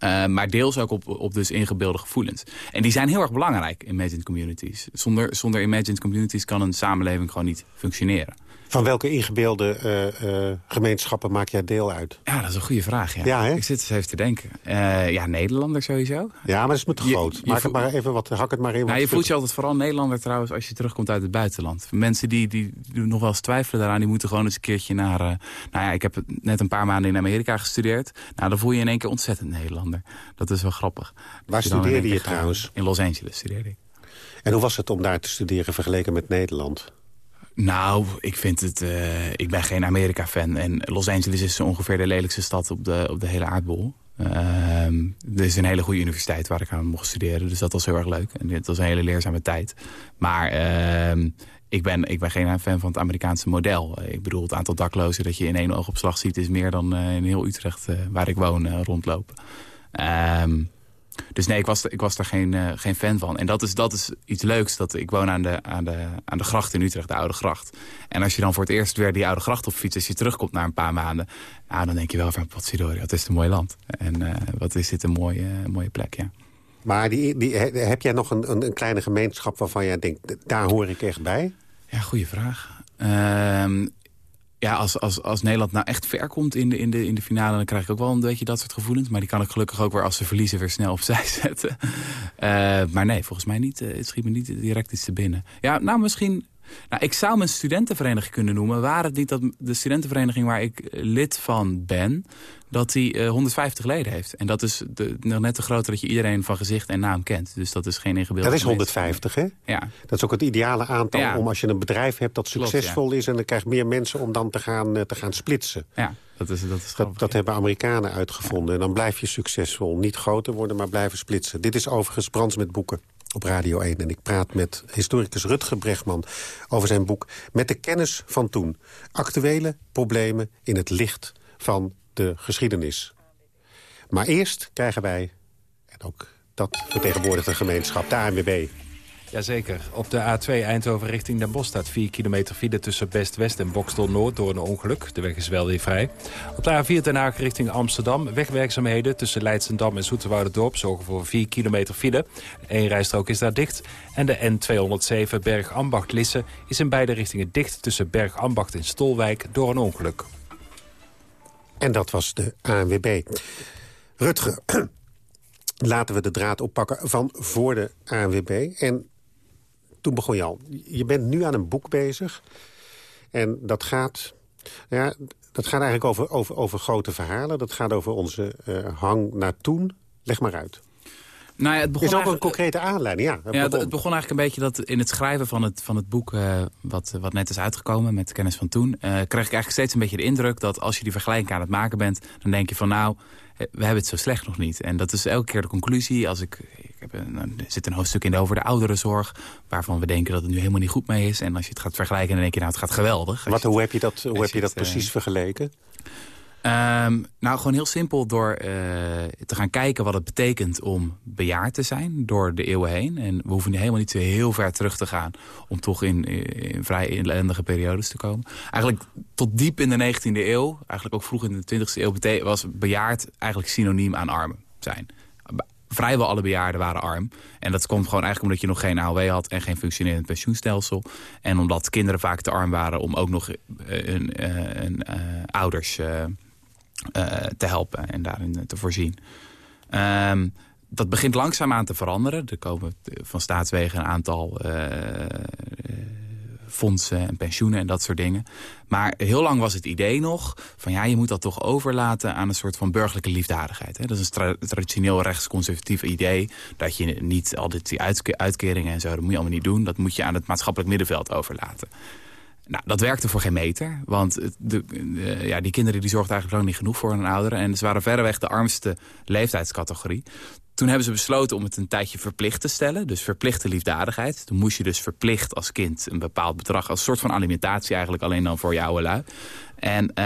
Uh, maar deels ook op, op dus ingebeelde gevoelens. En die zijn heel erg belangrijk, imagined communities. Zonder, zonder imagined communities kan een samenleving gewoon niet functioneren. Van welke ingebeelde uh, uh, gemeenschappen maak jij deel uit? Ja, dat is een goede vraag. Ja. ja ik zit eens even te denken. Uh, ja, Nederlander sowieso. Ja, maar dat is me te groot. Je, maak het maar even wat, hak het maar in. Nou, je voelt je altijd vooral Nederlander trouwens als je terugkomt uit het buitenland. Mensen die, die, die nog wel eens twijfelen daaraan, die moeten gewoon eens een keertje naar... nou ja, ik heb net een paar maanden in Amerika gestudeerd. Nou, dan voel je in één keer ontzettend Nederlander. Dat is wel grappig. Waar studeerde je trouwens? In Los Angeles studeerde ik. En hoe was het om daar te studeren vergeleken met Nederland? Nou, ik vind het... Uh, ik ben geen Amerika-fan. En Los Angeles is ongeveer de lelijkste stad op de, op de hele aardbol. Uh, er is een hele goede universiteit waar ik aan mocht studeren. Dus dat was heel erg leuk. En het was een hele leerzame tijd. Maar uh, ik, ben, ik ben geen fan van het Amerikaanse model. Ik bedoel, het aantal daklozen dat je in één oogopslag ziet... is meer dan eh, in heel Utrecht, waar ik woon, rondlopen. Ehm, dus nee, ik was, ik was daar geen, uh, geen fan van. En dat is, dat is iets leuks. Dat, ik woon aan de, aan, de, aan de gracht in Utrecht, de Oude Gracht. En als je dan voor het eerst weer die Oude Gracht op fiets... als je terugkomt na een paar maanden... Nou, dan denk je wel van, potsidori, wat is een mooi land. En uh, wat is dit een mooie, mooie plek, ja. Maar die, die, heb jij nog een, een, een kleine gemeenschap waarvan jij denkt... daar hoor ik echt bij? Ja, goede vraag. Uh, ja, als, als, als Nederland nou echt ver komt in de, in, de, in de finale... dan krijg ik ook wel een beetje dat soort gevoelens. Maar die kan ik gelukkig ook weer als ze verliezen weer snel opzij zetten. Uh, maar nee, volgens mij niet. Uh, het schiet me niet direct iets te binnen. Ja, nou misschien nou, ik zou mijn studentenvereniging kunnen noemen. Waar het niet dat de studentenvereniging waar ik lid van ben... dat die uh, 150 leden heeft. En dat is de, nog net te groter dat je iedereen van gezicht en naam kent. Dus dat is geen ingebeelde... Dat is 150, hè? Ja. Dat is ook het ideale aantal ja. om als je een bedrijf hebt dat succesvol Klopt, ja. is... en dan krijg je meer mensen om dan te gaan, uh, te gaan splitsen. Ja, dat is, dat is Dat, dat hebben Amerikanen uitgevonden. Ja. En dan blijf je succesvol. Niet groter worden, maar blijven splitsen. Dit is overigens Brands met boeken op Radio 1. En ik praat met historicus Rutger Bregman over zijn boek... Met de kennis van toen. Actuele problemen in het licht van de geschiedenis. Maar eerst krijgen wij, en ook dat vertegenwoordigt de gemeenschap, de ANWB. Jazeker. Op de A2 Eindhoven richting Den Bosch staat 4 kilometer file tussen Best-West en Bokstel-Noord door een ongeluk. De weg is wel weer vrij. Op de A4 Den Haag richting Amsterdam. Wegwerkzaamheden tussen Leidsendam en Dorp zorgen voor 4 kilometer file. Eén rijstrook is daar dicht. En de N207 Berg-Ambacht-Lisse is in beide richtingen dicht tussen Berg-Ambacht en Stolwijk door een ongeluk. En dat was de ANWB. Rutger, laten we de draad oppakken van voor de ANWB. En toen begon je al. Je bent nu aan een boek bezig. En dat gaat, ja, dat gaat eigenlijk over, over, over grote verhalen. Dat gaat over onze uh, hang naar toen. Leg maar uit. Nou ja, het begon is ook een concrete aanleiding, ja. Het, ja, begon. het begon eigenlijk een beetje dat in het schrijven van het, van het boek... Uh, wat, wat net is uitgekomen met Kennis van Toen... Uh, kreeg ik eigenlijk steeds een beetje de indruk dat als je die vergelijking aan het maken bent... dan denk je van nou, we hebben het zo slecht nog niet. En dat is elke keer de conclusie. Als ik, ik heb een, er zit een hoofdstuk in over de ouderenzorg... waarvan we denken dat het nu helemaal niet goed mee is. En als je het gaat vergelijken, dan denk je, nou, het gaat geweldig. Wat, hoe heb je dat, hoe heb je dat precies vergeleken? Um, nou, gewoon heel simpel door uh, te gaan kijken wat het betekent om bejaard te zijn door de eeuwen heen. En we hoeven helemaal niet zo heel ver terug te gaan om toch in, in vrij ellendige periodes te komen. Eigenlijk tot diep in de 19e eeuw, eigenlijk ook vroeg in de 20e eeuw, was bejaard eigenlijk synoniem aan arm zijn. Vrijwel alle bejaarden waren arm. En dat komt gewoon eigenlijk omdat je nog geen AOW had... en geen functionerend pensioenstelsel. En omdat kinderen vaak te arm waren om ook nog hun, hun uh, ouders uh, te helpen en daarin te voorzien. Um, dat begint langzaamaan te veranderen. Er komen van staatswegen een aantal uh, fondsen en pensioenen en dat soort dingen. Maar heel lang was het idee nog van ja, je moet dat toch overlaten aan een soort van burgerlijke liefdadigheid. Hè? Dat is een tra traditioneel rechtsconservatief idee. Dat je niet altijd die uitkeringen en zo, dat moet je allemaal niet doen. Dat moet je aan het maatschappelijk middenveld overlaten. Nou, dat werkte voor geen meter. Want de, ja, die kinderen die zorgden eigenlijk lang niet genoeg voor hun ouderen. En ze waren verreweg de armste leeftijdscategorie. Toen hebben ze besloten om het een tijdje verplicht te stellen. Dus verplichte liefdadigheid. Toen moest je dus verplicht als kind een bepaald bedrag... als soort van alimentatie eigenlijk alleen dan voor je oude lui. En uh,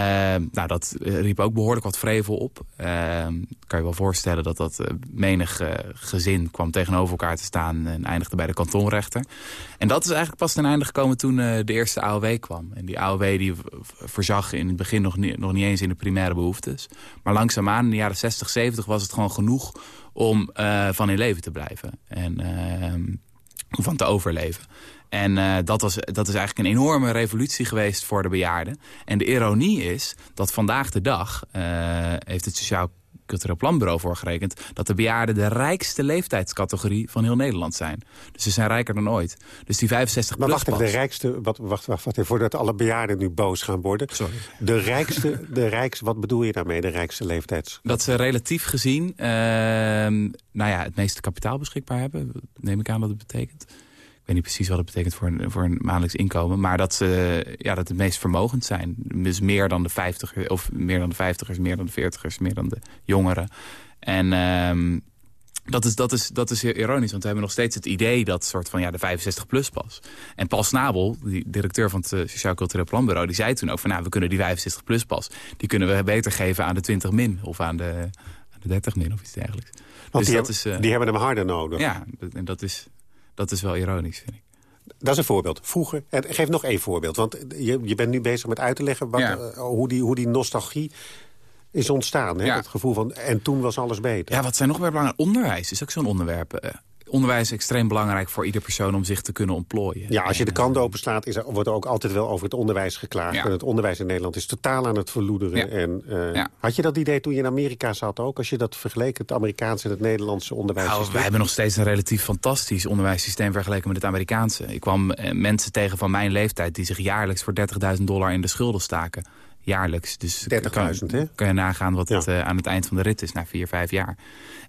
nou, dat riep ook behoorlijk wat vrevel op. Uh, kan je wel voorstellen dat dat uh, menig gezin kwam tegenover elkaar te staan... en eindigde bij de kantonrechter. En dat is eigenlijk pas ten einde gekomen toen de eerste AOW kwam. En die AOW die voorzag in het begin nog nog niet eens in de primaire behoeftes. Maar langzaamaan in de jaren 60, 70 was het gewoon genoeg om van in leven te blijven. En ehm, om van te overleven. En uh, dat, was, dat is eigenlijk een enorme revolutie geweest voor de bejaarden. En de ironie is dat vandaag de dag heeft het Sociaal Cultureel Planbureau voorgerekend... dat de bejaarden de rijkste leeftijdscategorie van heel Nederland zijn. Dus ze zijn rijker dan ooit. Dus die 65 Maar wacht even, de rijkste... Wat, wacht, wacht, wacht even, voordat alle bejaarden nu boos gaan worden. Sorry. De rijkste, de rijkste, wat bedoel je daarmee, de rijkste leeftijds? Dat ze relatief gezien uh, nou ja, het meeste kapitaal beschikbaar hebben. Neem ik aan wat het betekent weet niet precies wat het betekent voor een, voor een maandelijks inkomen. Maar dat ze ja, dat het meest vermogend zijn. Dus meer dan de 50 of meer dan de 50ers, meer dan de 40ers, meer dan de jongeren. En um, dat is, dat, is, dat is ironisch, want we hebben nog steeds het idee dat soort van ja, de 65-plus pas. En Paul Snabel, die directeur van het eh, Sociaal Cultureel Planbureau, die zei toen ook van nou, we kunnen die 65-plus pas, die kunnen we beter geven aan de 20 min of aan de, aan de 30 min of iets dergelijks. Want dus die, dat is, uh, die hebben hem harder nodig. Ja, en dat is, dat is wel ironisch, vind ik. Dat is een voorbeeld. Vroeger, en geef nog één voorbeeld. Want je, je bent nu bezig met uit te leggen wat, ja. uh, hoe, die, hoe die nostalgie is ontstaan. Hè? Ja. Het gevoel van, en toen was alles beter. Ja, wat zijn nog meer belangrijk? Onderwijs is ook zo'n onderwerp. Onderwijs is extreem belangrijk voor ieder persoon om zich te kunnen ontplooien. Ja, als je de kant openslaat, is er, wordt er ook altijd wel over het onderwijs geklaagd. Ja. En het onderwijs in Nederland is totaal aan het verloederen. Ja. En, uh, ja. Had je dat idee toen je in Amerika zat ook? Als je dat vergeleek, het Amerikaanse en het Nederlandse onderwijssysteem? Nou, wij hebben nog steeds een relatief fantastisch onderwijssysteem vergeleken met het Amerikaanse. Ik kwam uh, mensen tegen van mijn leeftijd die zich jaarlijks voor 30.000 dollar in de schulden staken jaarlijks. Dus 30.000, hè? Kan je nagaan wat het uh, aan het eind van de rit is, na vier, vijf jaar.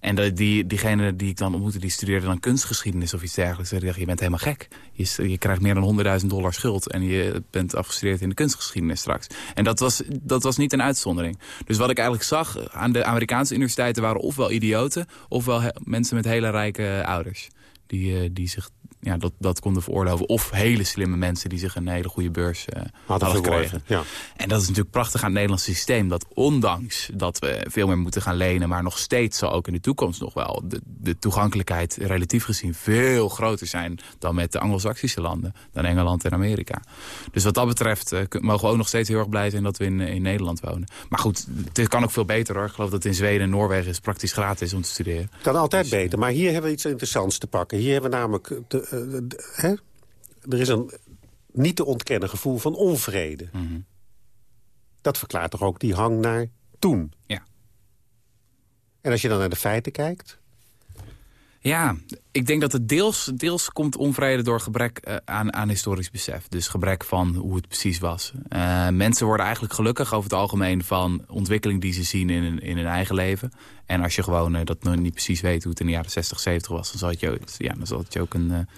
En de, die, diegene die ik dan ontmoette, die studeerde dan kunstgeschiedenis of iets dergelijks. En dacht, je bent helemaal gek. Je, je krijgt meer dan 100.000 dollar schuld en je bent afgestudeerd in de kunstgeschiedenis straks. En dat was, dat was niet een uitzondering. Dus wat ik eigenlijk zag aan de Amerikaanse universiteiten waren ofwel idioten... ofwel mensen met hele rijke ouders. Die, die zich ja, dat, dat konden veroorloven. Of hele slimme mensen die zich een hele goede beurs uh, hadden, gekregen. Ja. En dat is natuurlijk prachtig aan het Nederlandse systeem. Dat ondanks dat we veel meer moeten gaan lenen... maar nog steeds zal ook in de toekomst nog wel... de, de toegankelijkheid relatief gezien veel groter zijn... dan met de Anglo-Saxische landen. Dan Engeland en Amerika. Dus wat dat betreft uh, mogen we ook nog steeds heel erg blij zijn... dat we in, in Nederland wonen. Maar goed, het kan ook veel beter hoor. Ik geloof dat in Zweden en Noorwegen is praktisch gratis om te studeren. Kan altijd dus, beter. Maar hier hebben we iets interessants te pakken. Hier hebben we namelijk... De, hè? Er is een niet te ontkennen gevoel van onvrede. Mhm. Dat verklaart toch ook die hang naar toen. Ja. En als je dan naar de feiten kijkt... Ja, ik denk dat het deels, deels komt onvrede door gebrek uh, aan, aan historisch besef. Dus gebrek van hoe het precies was. Uh, mensen worden eigenlijk gelukkig over het algemeen van ontwikkeling die ze zien in, in hun eigen leven. En als je gewoon uh, dat nog niet precies weet hoe het in de jaren 60, 70 was... dan zal het je, ja, dan zal het je ook een,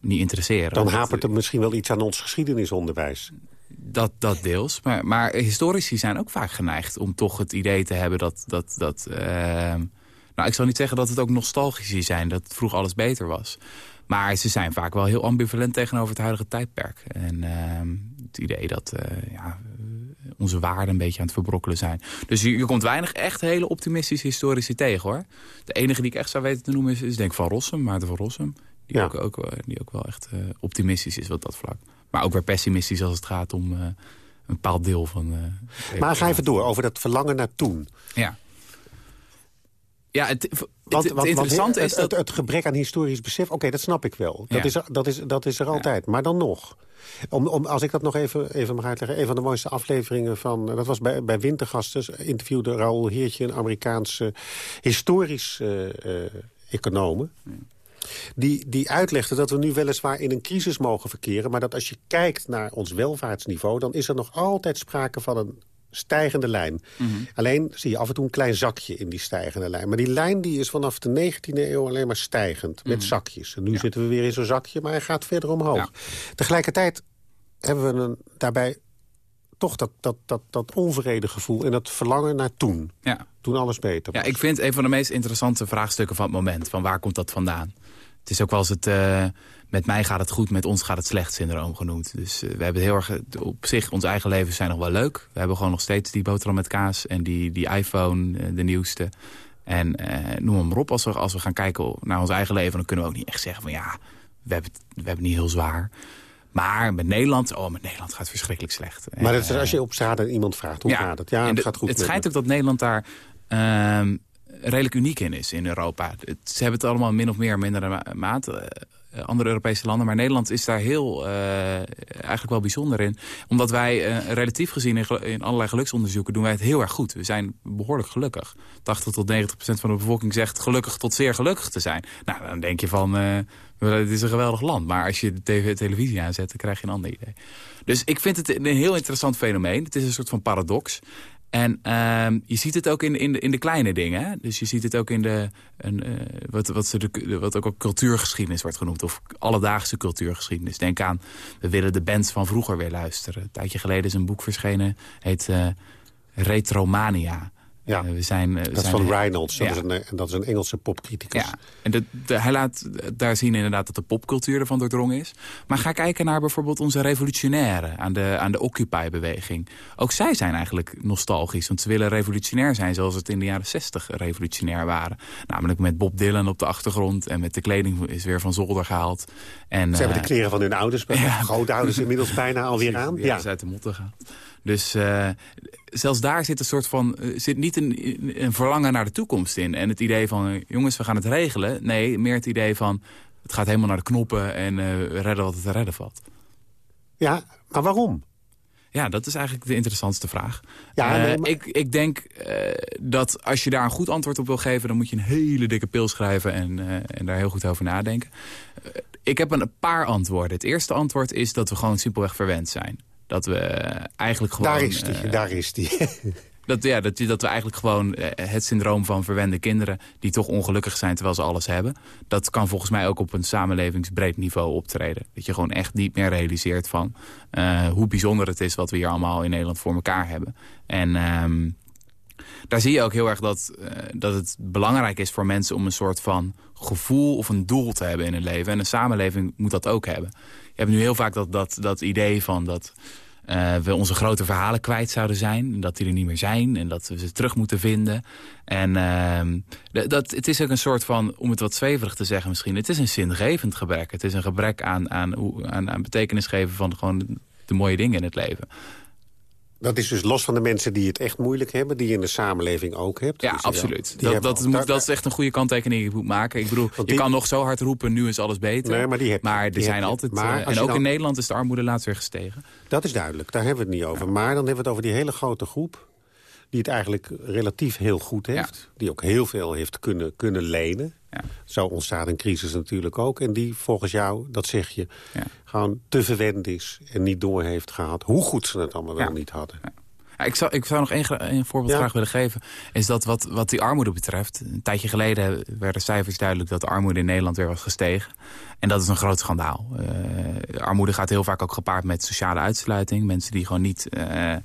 niet interesseren. Dan hapert er misschien wel iets aan ons geschiedenisonderwijs. Dat, dat deels. Maar, maar historici zijn ook vaak geneigd om toch het idee te hebben dat... dat, dat nou, ik zal niet zeggen dat het ook nostalgisch zijn. Dat vroeg alles beter was. Maar ze zijn vaak wel heel ambivalent tegenover het huidige tijdperk. En uh, het idee dat uh, ja, onze waarden een beetje aan het verbrokkelen zijn. Dus je, je, komt weinig echt hele optimistische historici tegen, hoor. De enige die ik echt zou weten te noemen is, is denk Van Rossum, Maarten van Rossum. Die, ja. ook, ook, die ook wel echt uh, optimistisch is wat dat vlak. Maar ook weer pessimistisch als het gaat om een bepaald deel van... maar ga even door over dat verlangen naar toen. Ja. Ja, het, interessante is dat... Het, gebrek aan historisch besef, oké, dat snap ik wel. Dat, is, er, dat, is, dat is er altijd. Maar dan nog. Om, om, als ik dat nog even, even mag uitleggen. Een van de mooiste afleveringen van... Dat was bij, bij Wintergasten. Interviewde Raoul Heertje, een Amerikaanse historisch uh, uh, econoom. Die, die uitlegde dat we nu weliswaar in een crisis mogen verkeren... maar dat als je kijkt naar ons welvaartsniveau... dan is er nog altijd sprake van een stijgende lijn. Mhm. Alleen zie je af en toe een klein zakje in die stijgende lijn. Maar die lijn die is vanaf de 19e eeuw alleen maar stijgend. Met Mhm. zakjes. En nu zitten we weer in zo'n zakje, maar hij gaat verder omhoog. Tegelijkertijd hebben we een, daarbij toch dat, dat, dat, dat onvrede gevoel... en dat verlangen naar toen. Ja. Toen alles beter was. Ja, ik vind een van de meest interessante vraagstukken van het moment. Van waar komt dat vandaan? Het is ook wel eens het... Uh, met mij gaat het goed, met ons gaat het slecht syndroom genoemd. Dus uh, we hebben heel erg... Op zich, ons eigen leven zijn nog wel leuk. We hebben gewoon nog steeds die boterham met kaas... en die, die iPhone, uh, de nieuwste. En noem maar op, als we, als we gaan kijken naar ons eigen leven... dan kunnen we ook niet echt zeggen van ja, we hebben, we hebben niet heel zwaar... Maar met Nederland, oh, met Nederland gaat het verschrikkelijk slecht. Maar dat is als je op straat aan iemand vraagt, hoe ja, gaat het? Ja, het gaat goed. Het schijnt ook dat Nederland daar uh, redelijk uniek in is in Europa. Ze hebben het allemaal min of meer mindere mate. Uh, andere Europese landen. Maar Nederland is daar heel uh, eigenlijk wel bijzonder in. Omdat wij uh, relatief gezien in, in, allerlei geluksonderzoeken doen wij het heel erg goed. We zijn behoorlijk gelukkig. 80 tot 90 procent van de bevolking zegt gelukkig tot zeer gelukkig te zijn. Nou, dan denk je van... het is een geweldig land. Maar als je de TV, televisie aanzet, dan krijg je een ander idee. Dus ik vind het een heel interessant fenomeen. Het is een soort van paradox. En uh, je ziet het ook in, in, de, in de kleine dingen. Hè? Dus je ziet het ook in de, een, uh, wat, wat, ze de, wat ook, ook cultuurgeschiedenis wordt genoemd. Of alledaagse cultuurgeschiedenis. Denk aan, we willen de bands van vroeger weer luisteren. Een tijdje geleden is een boek verschenen. Heet uh, Retromania. Ja, uh, we zijn, we dat is zijn, van Reynolds. Dat, ja. is een, dat is een Engelse popcriticus. Ja, en de, hij laat daar zien inderdaad dat de popcultuur ervan doordrongen is. Maar ga kijken naar bijvoorbeeld onze revolutionairen aan de, aan de Occupy-beweging. Ook zij zijn eigenlijk nostalgisch, want ze willen revolutionair zijn... zoals het in de jaren 60 revolutionair waren. Namelijk met Bob Dylan op de achtergrond en met de kleding is weer van zolder gehaald. En, ze uh, hebben de kleren van hun ouders, ja. grootouders inmiddels bijna alweer aan. Ja, ja. ze uit de motten gaan. Dus uh, zelfs daar zit een soort van uh, zit niet een, een, verlangen naar de toekomst in. En het idee van, uh, jongens, we gaan het regelen. Nee, meer het idee van, het gaat helemaal naar de knoppen en uh, redden wat het te redden valt. Ja, maar waarom? Ja, dat is eigenlijk de interessantste vraag. Ja, nee, maar... ik, ik denk dat als je daar een goed antwoord op wil geven... dan moet je een hele dikke pil schrijven en, en daar heel goed over nadenken. ik heb een paar antwoorden. Het eerste antwoord is dat we gewoon simpelweg verwend zijn. Dat we eigenlijk gewoon... Daar is die, daar is die. dat, ja, dat, dat we eigenlijk gewoon uh, het syndroom van verwende kinderen... die toch ongelukkig zijn terwijl ze alles hebben... dat kan volgens mij ook op een samenlevingsbreed niveau optreden. Dat je gewoon echt niet meer realiseert van... Uh, hoe bijzonder het is wat we hier allemaal in Nederland voor elkaar hebben. En... Um, daar zie je ook heel erg dat, uh, dat het belangrijk is voor mensen... om een soort van gevoel of een doel te hebben in het leven. En een samenleving moet dat ook hebben. Hebt nu heel vaak dat, dat, dat idee van dat uh, we onze grote verhalen kwijt zouden zijn. En dat die er niet meer zijn. En dat we ze terug moeten vinden. En uh, dat, het is ook een soort van, om het wat zweverig te zeggen misschien... het is een zingevend gebrek. Het is een gebrek aan, aan, aan, aan betekenis geven van gewoon de mooie dingen in het leven. Dat is dus los van de mensen die het echt moeilijk hebben... die je in de samenleving ook hebt. Ja, absoluut. Dat, dat, moet, dat is echt een goede kanttekening die je moet maken. Ik bedoel, je kan nog zo hard roepen, nu is alles beter. Nee, maar die heb, maar die er zijn altijd... Maar, uh, en ook dan, in Nederland is de armoede laatst weer gestegen. Dat is duidelijk, daar hebben we het niet over. Ja. Maar dan hebben we het over die hele grote groep... die het eigenlijk relatief heel goed heeft. Ja. Die ook heel veel heeft kunnen, kunnen lenen. Ja. Zo ontstaat een crisis natuurlijk ook. En die volgens jou, dat zeg je, ja. gewoon te verwend is... en niet door heeft gehad hoe goed ze het allemaal wel niet hadden. Ik, zou, ik zou nog één, één voorbeeld graag willen geven. Is dat wat, wat die armoede betreft. Een tijdje geleden werden cijfers duidelijk... dat de armoede in Nederland weer was gestegen. En dat is een groot schandaal. Uh, armoede gaat heel vaak ook gepaard met sociale uitsluiting. Mensen die gewoon niet uh,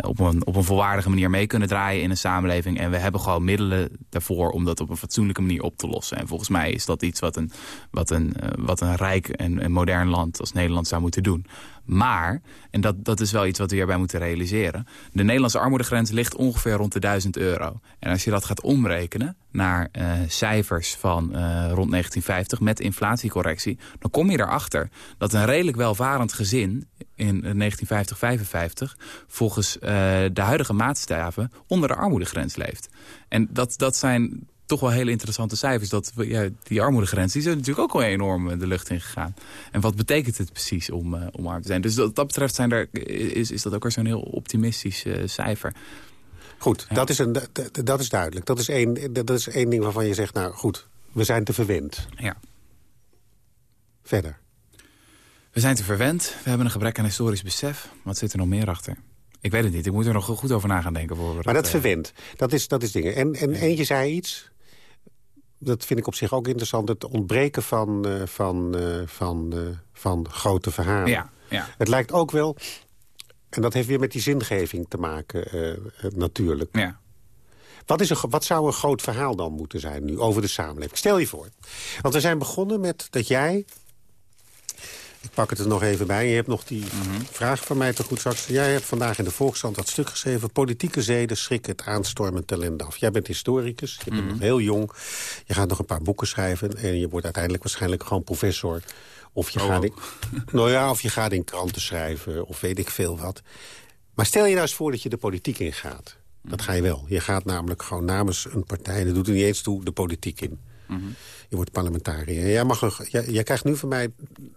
op, een, op een volwaardige manier mee kunnen draaien in een samenleving. En we hebben gewoon middelen daarvoor om dat op een fatsoenlijke manier op te lossen. En volgens mij is dat iets wat een, wat een, wat een rijk en, en modern land als Nederland zou moeten doen. Maar, en dat, dat is wel iets wat we hierbij moeten realiseren... de Nederlandse armoedegrens ligt ongeveer rond de 1000 euro. En als je dat gaat omrekenen naar uh, cijfers van uh, rond 1950 met inflatiecorrectie... dan kom je erachter dat een redelijk welvarend gezin in 1950-55... volgens uh, de huidige maatstaven onder de armoedegrens leeft. En dat, dat zijn toch wel hele interessante cijfers. Dat we, ja, die armoedegrens die is natuurlijk ook wel enorm de lucht in gegaan. En wat betekent het precies om, uh, om arm te zijn? Dus wat dat betreft zijn er, is, is dat ook weer zo'n heel optimistisch uh, cijfer. Goed, ja. dat, is een, dat is duidelijk. Dat is, één, dat is één ding waarvan je zegt, nou goed, we zijn te verwend. Ja. Verder. We zijn te verwend, we hebben een gebrek aan historisch besef. Wat zit er nog meer achter? Ik weet het niet, ik moet er nog goed over na gaan denken. Voor maar dat, dat verwend, dat is, dat is dingen. En, en ja. eentje zei iets, dat vind ik op zich ook interessant... het ontbreken van, uh, van, uh, van, uh, van grote verhalen. Ja, ja. Het lijkt ook wel... en dat heeft weer met die zingeving te maken, natuurlijk. Ja. Wat, is een, wat zou een groot verhaal dan moeten zijn nu over de samenleving? Stel je voor. Want we zijn begonnen met dat jij... Ik pak het er nog even bij. Je hebt nog die mm -hmm. vraag van mij te goed straks. Jij hebt vandaag in de Volkskrant dat stuk geschreven... Politieke zeden schrikken het aanstormend talent af. Jij bent historicus, je bent mm -hmm. nog heel jong. Je gaat nog een paar boeken schrijven... en je wordt uiteindelijk waarschijnlijk gewoon professor. Of je, oh. gaat in, nou ja, of je gaat in kranten schrijven, of weet ik veel wat. Maar stel je nou eens voor dat je de politiek ingaat. Dat ga je wel. Je gaat namelijk gewoon namens een partij... dat doet er niet eens toe, de politiek in. Je wordt parlementariër. Jij, mag krijgt nu van mij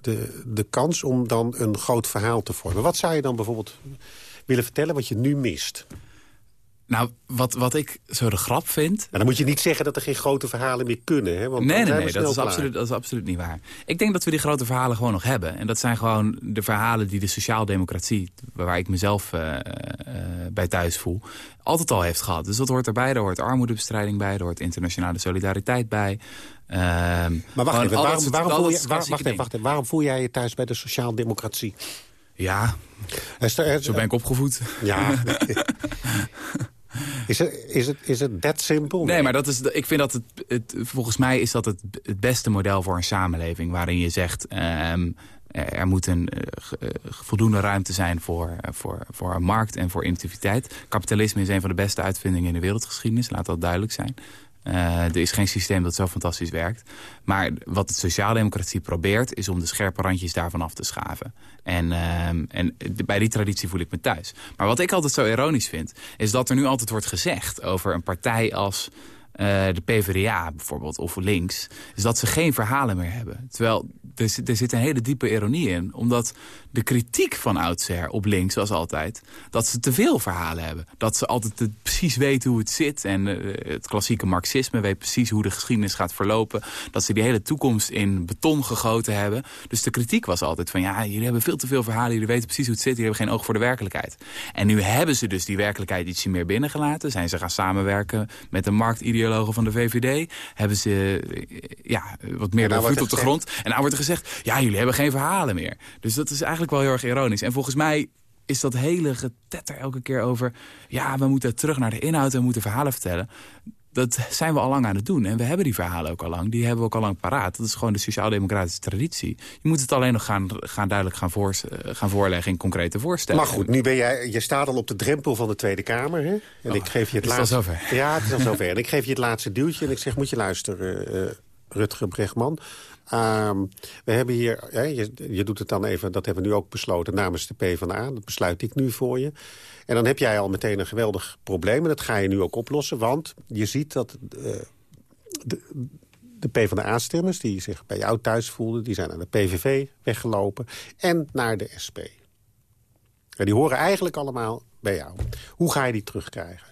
de, de kans om dan een groot verhaal te vormen. Wat zou je dan bijvoorbeeld willen vertellen wat je nu mist? Nou, wat, wat ik zo de grap vind... Maar dan moet je niet zeggen dat er geen grote verhalen meer kunnen. Hè? Want nee, nee, nee dat, is absoluut, dat is absoluut niet waar. Ik denk dat we die grote verhalen gewoon nog hebben. En dat zijn gewoon de verhalen die de sociaaldemocratie... waar ik mezelf uh, uh, bij thuis voel, altijd al heeft gehad. Dus dat hoort erbij, daar hoort armoedebestrijding bij... daar hoort internationale solidariteit bij. Uh, maar wacht even, waarom, waarom, voel je, waar, wacht even, wacht even, waarom voel jij je thuis bij de sociaaldemocratie? Ja, zo ben ik opgevoed. Ja, Is het, is het, is het that simpel? Nee, maar dat is, ik vind dat het, het, volgens mij is dat het, het beste model voor een samenleving. Waarin je zegt, um, er moet een uh, voldoende ruimte zijn voor, voor, voor een markt en voor innovativiteit. Kapitalisme is een van de beste uitvindingen in de wereldgeschiedenis, laat dat duidelijk zijn. Uh, er is geen systeem dat zo fantastisch werkt. Maar wat de sociaaldemocratie probeert... is om de scherpe randjes daarvan af te schaven. En, uh, en bij die traditie voel ik me thuis. Maar wat ik altijd zo ironisch vind... is dat er nu altijd wordt gezegd over een partij als... Uh, de PvdA bijvoorbeeld, of links... is dat ze geen verhalen meer hebben. Terwijl er zit, er zit een hele diepe ironie in. Omdat de kritiek van oudsher op links, zoals altijd... dat ze te veel verhalen hebben. Dat ze altijd te, precies weten hoe het zit. En uh, het klassieke marxisme weet precies hoe de geschiedenis gaat verlopen. Dat ze die hele toekomst in beton gegoten hebben. Dus de kritiek was altijd van... ja, jullie hebben veel te veel verhalen, jullie weten precies hoe het zit... jullie hebben geen oog voor de werkelijkheid. En nu hebben ze dus die werkelijkheid ietsje meer binnengelaten. Zijn ze gaan samenwerken met de marktideologen van de VVD. Hebben ze ja, wat meer voet op de grond. En nou wordt er gezegd, ja, jullie hebben geen verhalen meer. Dus dat is eigenlijk wel heel erg ironisch. En volgens mij is dat hele getetter elke keer over... ja, we moeten terug naar de inhoud en we moeten verhalen vertellen dat zijn we al lang aan het doen. En we hebben die verhalen ook al lang. Die hebben we ook al lang paraat. Dat is gewoon de sociaal-democratische traditie. Je moet het alleen nog gaan, gaan duidelijk gaan, voor, eh, gaan voorleggen in concrete voorstellen. Maar goed, nu ben jij, je staat al op de drempel van de Tweede Kamer. Hè? En oh, ik geef je het is laatste. zover? Ja, het is al zover. en ik geef je het laatste duwtje en ik zeg, moet je luisteren, uh, Rutger Bregman. Uh, we hebben hier, je, je, doet het dan even, dat hebben we nu ook besloten namens de PvdA. Dat besluit ik nu voor je. En dan heb jij al meteen een geweldig probleem. En dat ga je nu ook oplossen, want je ziet dat... Uh, de, de PvdA-stemmers die zich bij jou thuis voelden... die zijn naar de PVV weggelopen en naar de SP. En die horen eigenlijk allemaal bij jou. Hoe ga je die terugkrijgen?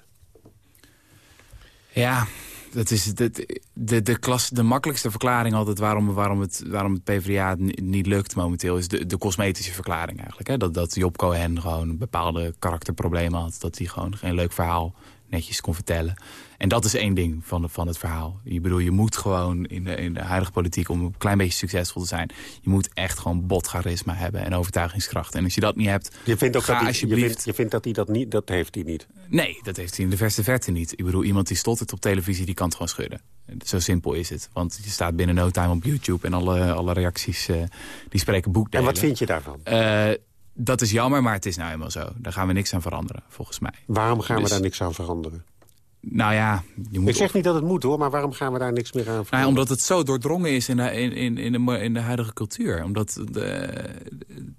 Ja, dat is de, de, de, klas, de makkelijkste verklaring altijd waarom, waarom, het, waarom het PvdA niet lukt momenteel... is de, de cosmetische verklaring eigenlijk. Hè? Dat, dat Job Cohen gewoon bepaalde karakterproblemen had. Dat hij gewoon geen leuk verhaal netjes kon vertellen. En dat is één ding van, van het verhaal. Je bedoel, je moet gewoon in de, in de huidige politiek... om een klein beetje succesvol te zijn... je moet echt gewoon botcharisma hebben en overtuigingskracht. En als je dat niet hebt, je vindt ook ga dat alsjeblieft... Je vindt, je vindt dat hij dat niet, dat heeft hij niet? Nee, dat heeft hij in de verste verte niet. Ik bedoel, iemand die stottert op televisie, die kan het gewoon schudden. Zo simpel is het. Want je staat binnen no time op YouTube... en alle, alle reacties uh, die spreken boekdelen. En wat vind je daarvan? Uh, dat is jammer, maar het is nou eenmaal zo. Daar gaan we niks aan veranderen, volgens mij. Waarom gaan Dus- we daar niks aan veranderen? Nou ja, je moet Ik zeg niet dat het moet hoor, maar waarom gaan we daar niks meer aan Nou ja, veranderen? omdat het zo doordrongen is in de, in, in, in, de, in de huidige cultuur. Omdat de,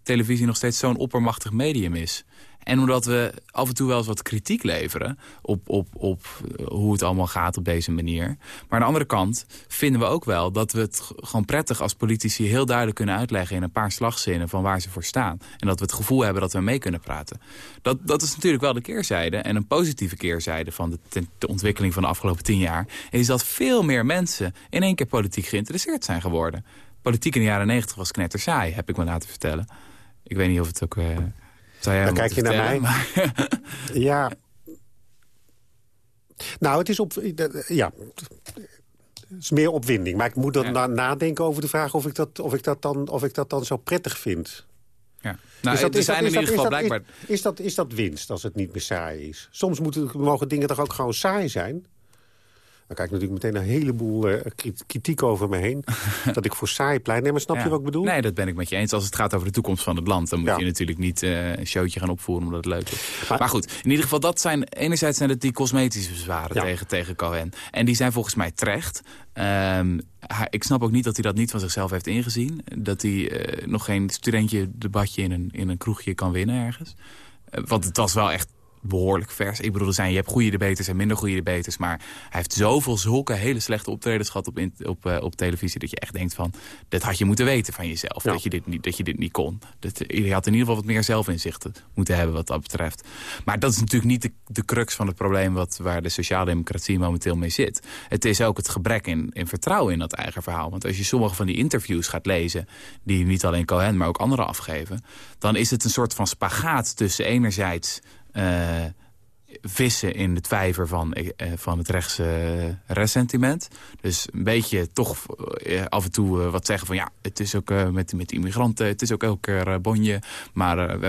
televisie nog steeds zo'n oppermachtig medium is. En omdat we af en toe wel eens wat kritiek leveren... op, op, op eh, hoe het allemaal gaat op deze manier. Maar aan de andere kant vinden we ook wel... dat we het gewoon prettig als politici heel duidelijk kunnen uitleggen... in een paar slagzinnen van waar ze voor staan. En dat we het gevoel hebben dat we mee kunnen praten. Dat, dat is natuurlijk wel de keerzijde. En een positieve keerzijde van de, de ontwikkeling van de afgelopen tien jaar... is dat veel meer mensen in één keer politiek geïnteresseerd zijn geworden. Politiek in de jaren negentig was knetter saai, heb ik me laten vertellen. Ik weet niet of het ook... eh, Dan kijk je naar mij. maar- Ja. Nou, het is op... Ja. Het is meer opwinding. Maar ik moet dan na- nadenken over de vraag of ik dat, of ik dat, dan, of ik dat dan zo prettig vind. Ja. Nou, Is dat- is zijn in ieder geval blijkbaar... Is, is, dat, is dat winst als het niet meer saai is? Soms moeten, mogen dingen toch ook gewoon saai zijn? Dan krijg ik natuurlijk meteen een heleboel eh, kri- kritiek over me heen. dat ik voor saai pleit. Nee, maar snap Ja. je wat ik bedoel? Nee, dat ben ik met je eens. Als het gaat over de toekomst van het land... dan moet Ja. je natuurlijk niet eh, een showtje gaan opvoeren omdat het leuk is. Maar- Maar, goed, in ieder geval, dat zijn, enerzijds zijn het die cosmetische bezwaren Ja. tegen, tegen Cohen. En die zijn volgens mij terecht. Ehm, ik snap ook niet dat hij dat niet van zichzelf heeft ingezien. Dat hij eh, nog geen studentje debatje in een, in een kroegje kan winnen ergens. Want het was wel echt behoorlijk vers. Ik bedoel, er zijn, je hebt goede debaters en minder goede debaters... maar hij heeft zoveel zulke hele slechte optredens gehad op, in- op, eh, op televisie... dat je echt denkt van, dat had je moeten weten van jezelf. Ja. Dat, je dit niet, dat je dit niet kon. Dat, je had in ieder geval wat meer zelfinzichten moeten hebben wat dat betreft. Maar dat is natuurlijk niet de, de crux van het probleem... Wat, waar de sociaaldemocratie momenteel mee zit. Het is ook het gebrek in, in vertrouwen in dat eigen verhaal. Want als je sommige van die interviews gaat lezen... die niet alleen Cohen, maar ook anderen afgeven... dan is het een soort van spagaat tussen enerzijds... eh, vissen in het vijver van, eh, van het rechtse eh, resentiment. Dus een beetje toch af en toe wat zeggen van... ja, het is ook met, met immigranten, het is ook elke keer bonje. Maar,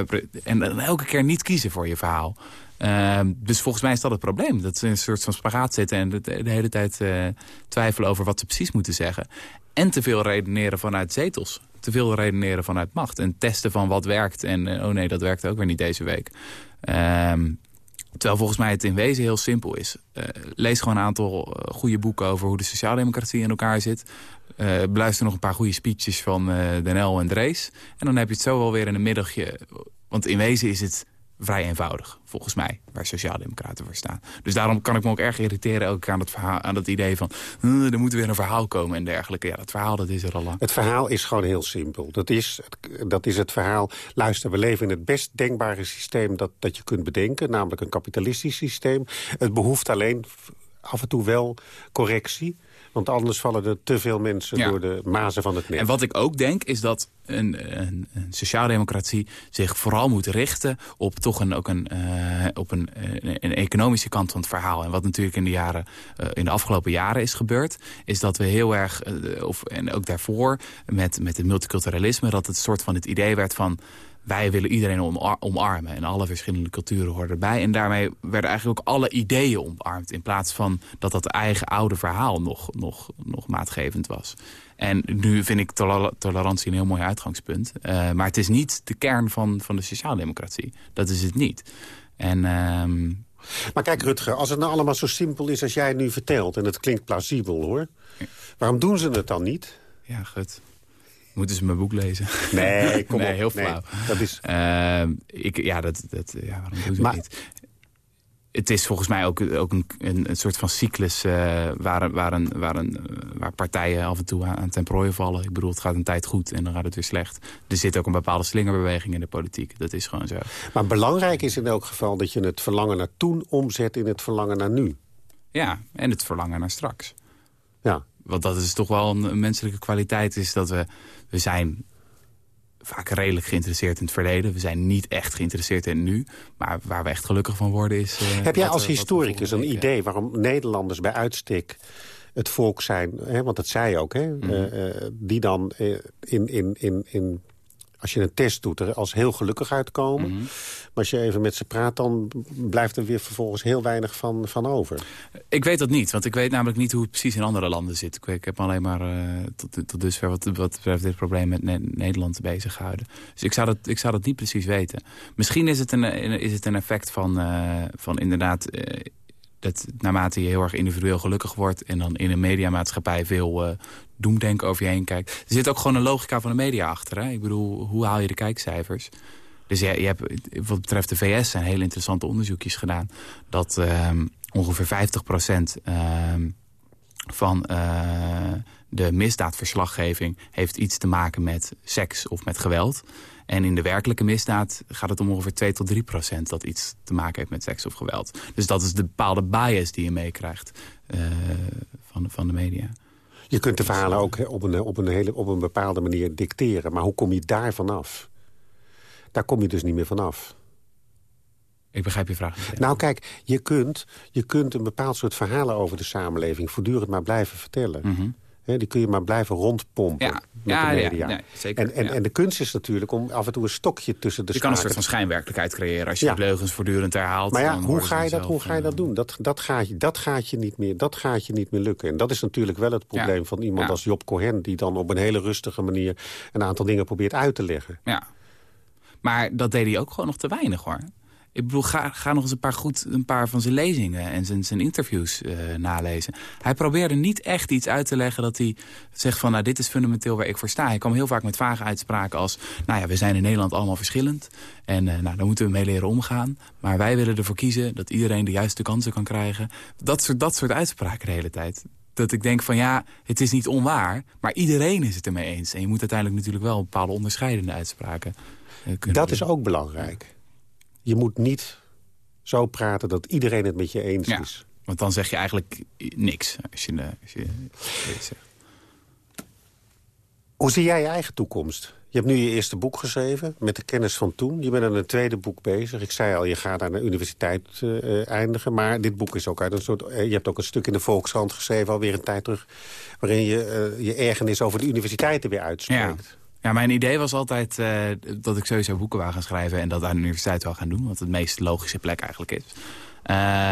en, elke keer niet kiezen voor je verhaal. Ehm, dus volgens mij is dat het probleem. Dat ze een soort van spagaat zitten en de, de hele tijd eh, twijfelen over wat ze precies moeten zeggen. En te veel redeneren vanuit zetels. Te veel redeneren vanuit macht. En testen van wat werkt. En oh nee, dat werkt ook weer niet deze week. Ehm, Terwijl volgens mij het in wezen heel simpel is. Eh, lees gewoon een aantal eh, goede boeken over hoe de sociaaldemocratie in elkaar zit. Beluister nog een paar goede speeches van Den en Drees. En dan heb je het zo wel weer in een middagje. Want in wezen is het vrij eenvoudig, volgens mij, waar sociaaldemocraten voor staan. Dus daarom kan ik me ook erg irriteren elke keer aan dat, verhaal, aan dat idee van... "Hm, er moet weer een verhaal komen en dergelijke. Ja, dat verhaal dat is er al lang. Het verhaal is gewoon heel simpel. Dat is, het- dat is het verhaal... luister, we leven in het best denkbare systeem dat, dat je kunt bedenken. Namelijk een kapitalistisch systeem. Het behoeft alleen af en toe wel correctie. Want anders vallen er te veel mensen Ja. door de mazen van het net. En wat ik ook denk is dat een, een, een sociaaldemocratie zich vooral moet richten op toch een, ook een, eh, op een, een, een economische kant van het verhaal. En wat natuurlijk in de, jaren, eh, in de afgelopen jaren is gebeurd, is dat we heel erg, eh, of, en ook daarvoor met, met het multiculturalisme, dat het soort van het idee werd van wij willen iedereen omarmen. En alle verschillende culturen horen erbij. En daarmee werden eigenlijk ook alle ideeën omarmd. In plaats van dat dat eigen oude verhaal nog, nog, nog maatgevend was. En nu vind ik tolerantie een heel mooi uitgangspunt. Uh, maar het is niet de kern van, van de sociaaldemocratie. Dat is het niet. En... Uh, maar kijk Rutger, als het nou allemaal zo simpel is als jij nu vertelt... en het klinkt plausibel hoor, waarom doen ze het dan niet? Ja, goed. Moeten ze mijn boek lezen? Nee, kom nee, op. heel flauw. Nee, dat is... Uh, ik, ja, dat, dat, ja, waarom doen ze maar, het niet? Het is volgens mij ook, ook een, een, een soort van cyclus uh, waar, waar, een, waar, een, waar partijen af en toe aan, aan ten prooi vallen. Ik bedoel, het gaat een tijd goed en dan gaat het weer slecht. Er zit ook een bepaalde slingerbeweging in de politiek. Dat is gewoon zo. Maar belangrijk is in elk geval dat je het verlangen naar toen omzet in het verlangen naar nu. Ja, en het verlangen naar straks. Ja. Want dat is toch wel een menselijke kwaliteit. Is dat we, we zijn vaak redelijk geïnteresseerd in het verleden. We zijn niet echt geïnteresseerd in nu. Maar waar we echt gelukkig van worden is... Uh, Heb jij als historicus een idee waarom Nederlanders bij uitstek het volk zijn... Hè, want dat zei je ook, hè, mm -hmm. uh, die dan in, in, in, in als je een test doet, er als heel gelukkig uitkomen. Mm -hmm. Maar als je even met ze praat, dan blijft er weer vervolgens heel weinig van, van over. Ik weet dat niet, want ik weet namelijk niet hoe het precies in andere landen zit. Ik, ik heb alleen maar uh, tot, tot dusver wat, wat betreft dit probleem met ne Nederland bezig gehouden. Dus ik zou, dat, ik zou dat niet precies weten. Misschien is het een, is het een effect van, uh, van inderdaad... Uh, dat naarmate je heel erg individueel gelukkig wordt... en dan in een mediamaatschappij veel uh, doemdenken over je heen kijkt. Er zit ook gewoon een logica van de media achter. Hè? Ik bedoel, hoe haal je de kijkcijfers? Dus je, je hebt, wat betreft de VS zijn hele interessante onderzoekjes gedaan... dat um, ongeveer 50 procent um, van uh, de misdaadverslaggeving... heeft iets te maken met seks of met geweld... En in de werkelijke misdaad gaat het om ongeveer 2 tot 3 procent... dat iets te maken heeft met seks of geweld. Dus dat is de bepaalde bias die je meekrijgt uh, van, van de media. Je kunt de verhalen ook op een, op, een hele, op een bepaalde manier dicteren. Maar hoe kom je daar vanaf? Daar kom je dus niet meer vanaf. Ik begrijp je vraag niet. Nou kijk, je kunt, je kunt een bepaald soort verhalen over de samenleving... voortdurend maar blijven vertellen. Mm -hmm. He, die kun je maar blijven rondpompen ja. met ja, de media. Ja, zeker, en, en, en de kunst is natuurlijk om af en toe een stokje tussen de Je kan een soort van schijnwerkelijkheid creëren als je ja. leugens voortdurend herhaalt. Maar ja, hoe ga, je dat, hoe ga je dat doen? Dat, dat, gaat, je, dat, gaat je niet meer, dat gaat je niet meer lukken. En dat is natuurlijk wel het probleem van iemand als Job Cohen... die dan op een hele rustige manier een aantal dingen probeert uit te leggen. Ja, maar dat deed hij ook gewoon nog te weinig hoor. Ik bedoel, ga, ga nog eens een paar, goed, een paar van zijn lezingen en zijn, zijn interviews uh, nalezen. Hij probeerde niet echt iets uit te leggen dat hij zegt van... nou, dit is fundamenteel waar ik voor sta. Hij kwam heel vaak met vage uitspraken als... nou ja, we zijn in Nederland allemaal verschillend. En uh, nou, daar moeten we mee leren omgaan. Maar wij willen ervoor kiezen dat iedereen de juiste kansen kan krijgen. Dat soort, dat soort uitspraken de hele tijd. Dat ik denk van ja, het is niet onwaar, maar iedereen is het ermee eens. En je moet uiteindelijk natuurlijk wel bepaalde onderscheidende uitspraken uh, kunnen Dat doen. is ook belangrijk je moet niet zo praten dat iedereen het met je eens ja, is. Want dan zeg je eigenlijk niks. Als je, als je, als je. Hoe zie jij je eigen toekomst? Je hebt nu je eerste boek geschreven, met de kennis van toen. Je bent aan een tweede boek bezig. Ik zei al, je gaat aan de universiteit uh, eindigen. Maar dit boek is ook uit een soort... Uh, je hebt ook een stuk in de Volkskrant geschreven, alweer een tijd terug... waarin je uh, je ergernis over de universiteiten weer uitspreekt. Ja. Ja, mijn idee was altijd uh, dat ik sowieso boeken wou gaan schrijven... en dat aan de universiteit wil gaan doen, wat het meest logische plek eigenlijk is.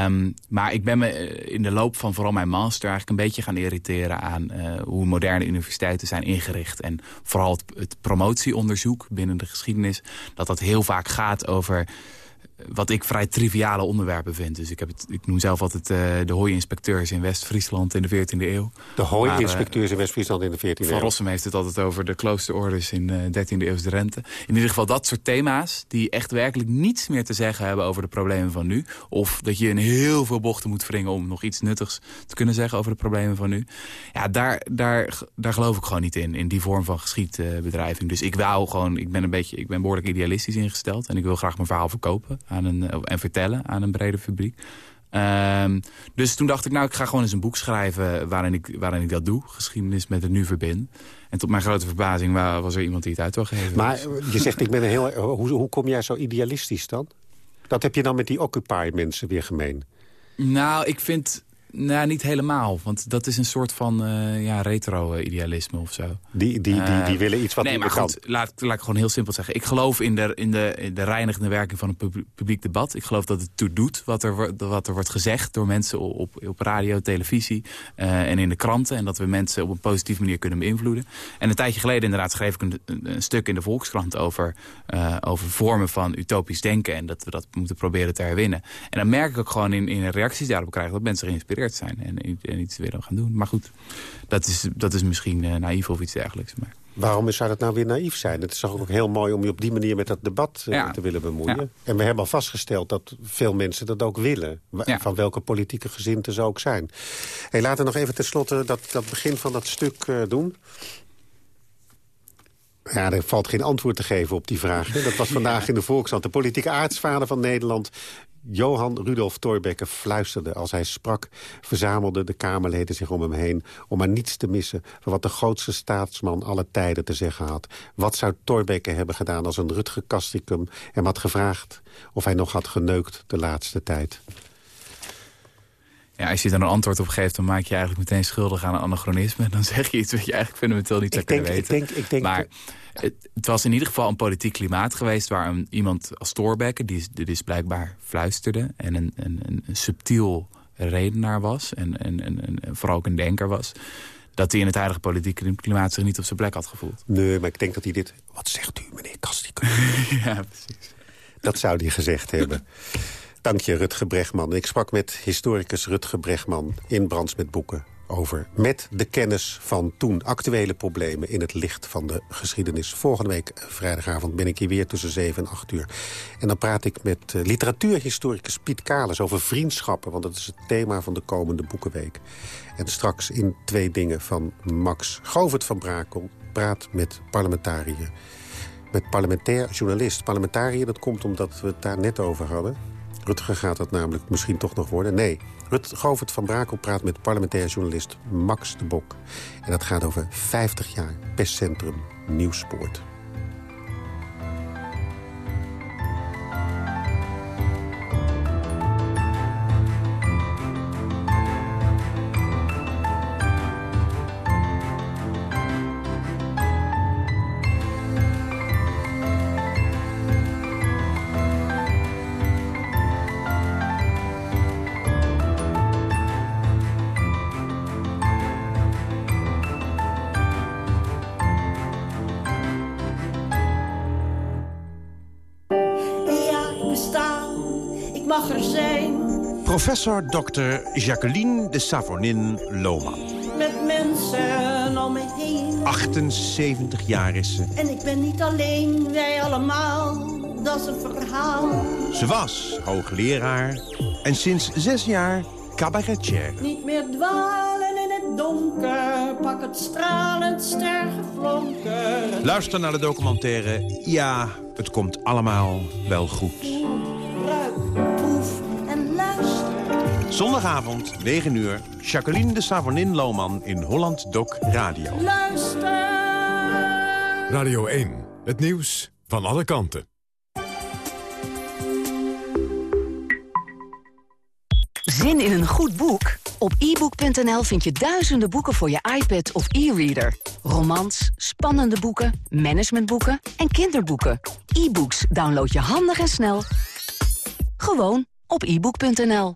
Um, maar ik ben me in de loop van vooral mijn master eigenlijk een beetje gaan irriteren aan uh, hoe moderne universiteiten zijn ingericht. En vooral het promotieonderzoek binnen de geschiedenis, dat dat heel vaak gaat over wat ik vrij triviale onderwerpen vind. Dus ik, heb het, ik noem zelf altijd uh, de hooiinspecteurs in West-Friesland in de 14e eeuw. De hooiinspecteurs uh, in West-Friesland in de 14e eeuw. Van Rossum heeft het altijd over de kloosterorders in de uh, 13e eeuwse Drenthe. In ieder geval dat soort thema's die echt werkelijk niets meer te zeggen hebben over de problemen van nu. Of dat je in heel veel bochten moet wringen om nog iets nuttigs te kunnen zeggen over de problemen van nu. Ja, daar, daar, daar geloof ik gewoon niet in, in die vorm van geschiedbedrijving. Dus ik wou gewoon, ik ben een beetje, ik ben behoorlijk idealistisch ingesteld en ik wil graag mijn verhaal verkopen aan een, en vertellen aan een breder publiek. Um, dus toen dacht ik, nou, ik ga gewoon eens een boek schrijven waarin ik, waarin ik dat doe. Geschiedenis met het nu verbind. En tot mijn grote verbazing was er iemand die het uit wil geven. Maar je zegt, ik ben een heel, hoe, hoe kom jij zo idealistisch dan? Dat heb je dan met die Occupy-mensen weer gemeen? Nou, ik vind Nou, niet helemaal. Want dat is een soort van uh, ja, retro-idealisme of zo. Die, die, die, die willen iets wat nee, niet maar goed, laat, laat ik gewoon heel simpel zeggen. Ik geloof in de, in de, in de reinigende werking van een publiek debat. Ik geloof dat het toe doet wat er, wat er wordt gezegd door mensen op, op radio, televisie uh, en in de kranten. En dat we mensen op een positieve manier kunnen beïnvloeden. En een tijdje geleden inderdaad schreef ik een, een stuk in de Volkskrant over, uh, over vormen van utopisch denken. En dat we dat moeten proberen te herwinnen. En dan merk ik ook gewoon in, in reacties daarop krijgen dat mensen geïnspireerd zijn. En, en iets willen gaan doen. Maar goed, dat is, dat is misschien uh, naïef of iets dergelijks. Maar... Waarom zou dat nou weer naïef zijn? Het is toch ook heel mooi om je op die manier met dat debat uh, ja. te willen bemoeien. Ja. En we hebben al vastgesteld dat veel mensen dat ook willen. Ja. Van welke politieke gezinten ze ook zijn. Hey, laten we nog even tenslotte dat, dat begin van dat stuk uh, doen. Ja, er valt geen antwoord te geven op die vraag. Hè. Dat was vandaag in de Volkskrant. De politieke aartsvader van Nederland Johan Rudolf Thorbecke fluisterde. Als hij sprak, verzamelden de Kamerleden zich om hem heen... om maar niets te missen van wat de grootste staatsman alle tijden te zeggen had. Wat zou Thorbecke hebben gedaan als een Rutger Kastikum hem had gevraagd... of hij nog had geneukt de laatste tijd? Ja, als je daar een antwoord op geeft, dan maak je eigenlijk meteen schuldig aan een anachronisme. Dan zeg je iets wat je eigenlijk fundamenteel niet zou kunnen weten. Ik denk, ik denk maar het, het, was in ieder geval een politiek klimaat geweest... waar een, iemand als Thorbecke, die, die dus blijkbaar fluisterde... en een, een, een subtiel redenaar was en, en, en, en vooral ook een denker was dat hij in het huidige politieke klimaat zich niet op zijn plek had gevoeld. Nee, maar ik denk dat hij dit... Wat zegt u, meneer Kastikum? ja, precies. Dat zou hij gezegd hebben. Dank je, Rutger Bregman. Ik sprak met historicus Rutger Bregman in Brands met Boeken over met de kennis van toen. Actuele problemen in het licht van de geschiedenis. Volgende week eh, vrijdagavond ben ik hier weer tussen 7 en 8 uur. En dan praat ik met uh, literatuurhistoricus Piet Kalis over vriendschappen... want dat is het thema van de komende Boekenweek. En straks in Twee Dingen van Max Govert van Brakel... praat met parlementariër. Met parlementair journalist. Parlementariër, dat komt omdat we het daar net over hadden. Rutger gaat dat namelijk misschien toch nog worden. Nee, Rut Govert van Brakel praat met parlementair journalist Max de Bok. En dat gaat over 50 jaar pestcentrum Nieuwspoort. Professor Dr. Jacqueline de Savonin Lohman. Met mensen om me heen. 78 jaar is ze. En ik ben niet alleen, wij allemaal. Dat is een verhaal. Ze was hoogleraar en sinds zes jaar cabaretier. Niet meer dwalen in het donker, pak het stralend stergeflonker. Luister naar de documentaire Ja, het komt allemaal wel goed. Zondagavond, 9 uur, Jacqueline de Savonin Lohman in Holland Doc Radio. Luister! Radio 1, het nieuws van alle kanten. Zin in een goed boek? Op ebook.nl vind je duizenden boeken voor je iPad of e-reader. Romans, spannende boeken, managementboeken en kinderboeken. E-books download je handig en snel. Gewoon op ebook.nl.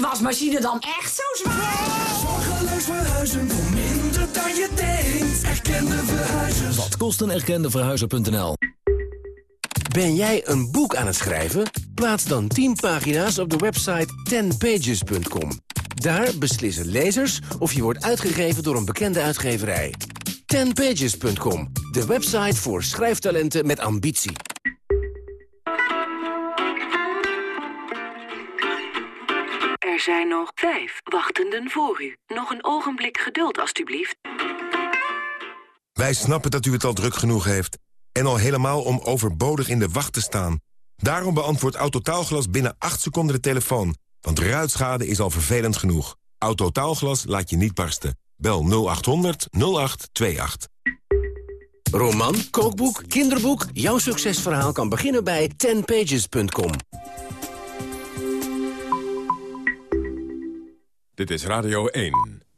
die wasmachine dan echt zo zwaar? Zorgeloos verhuizen voor minder dan je denkt. Erkende verhuizers. Wat kost een erkende verhuizer.nl? Ben jij een boek aan het schrijven? Plaats dan 10 pagina's op de website 10pages.com. Daar beslissen lezers of je wordt uitgegeven door een bekende uitgeverij. 10pages.com De website voor schrijftalenten met ambitie. Er zijn nog vijf wachtenden voor u. Nog een ogenblik geduld, alstublieft. Wij snappen dat u het al druk genoeg heeft. En al helemaal om overbodig in de wacht te staan. Daarom beantwoordt Autotaalglas binnen 8 seconden de telefoon. Want ruitschade is al vervelend genoeg. Autotaalglas laat je niet barsten. Bel 0800 0828. Roman, kookboek, kinderboek. Jouw succesverhaal kan beginnen bij 10pages.com. Dit is Radio 1.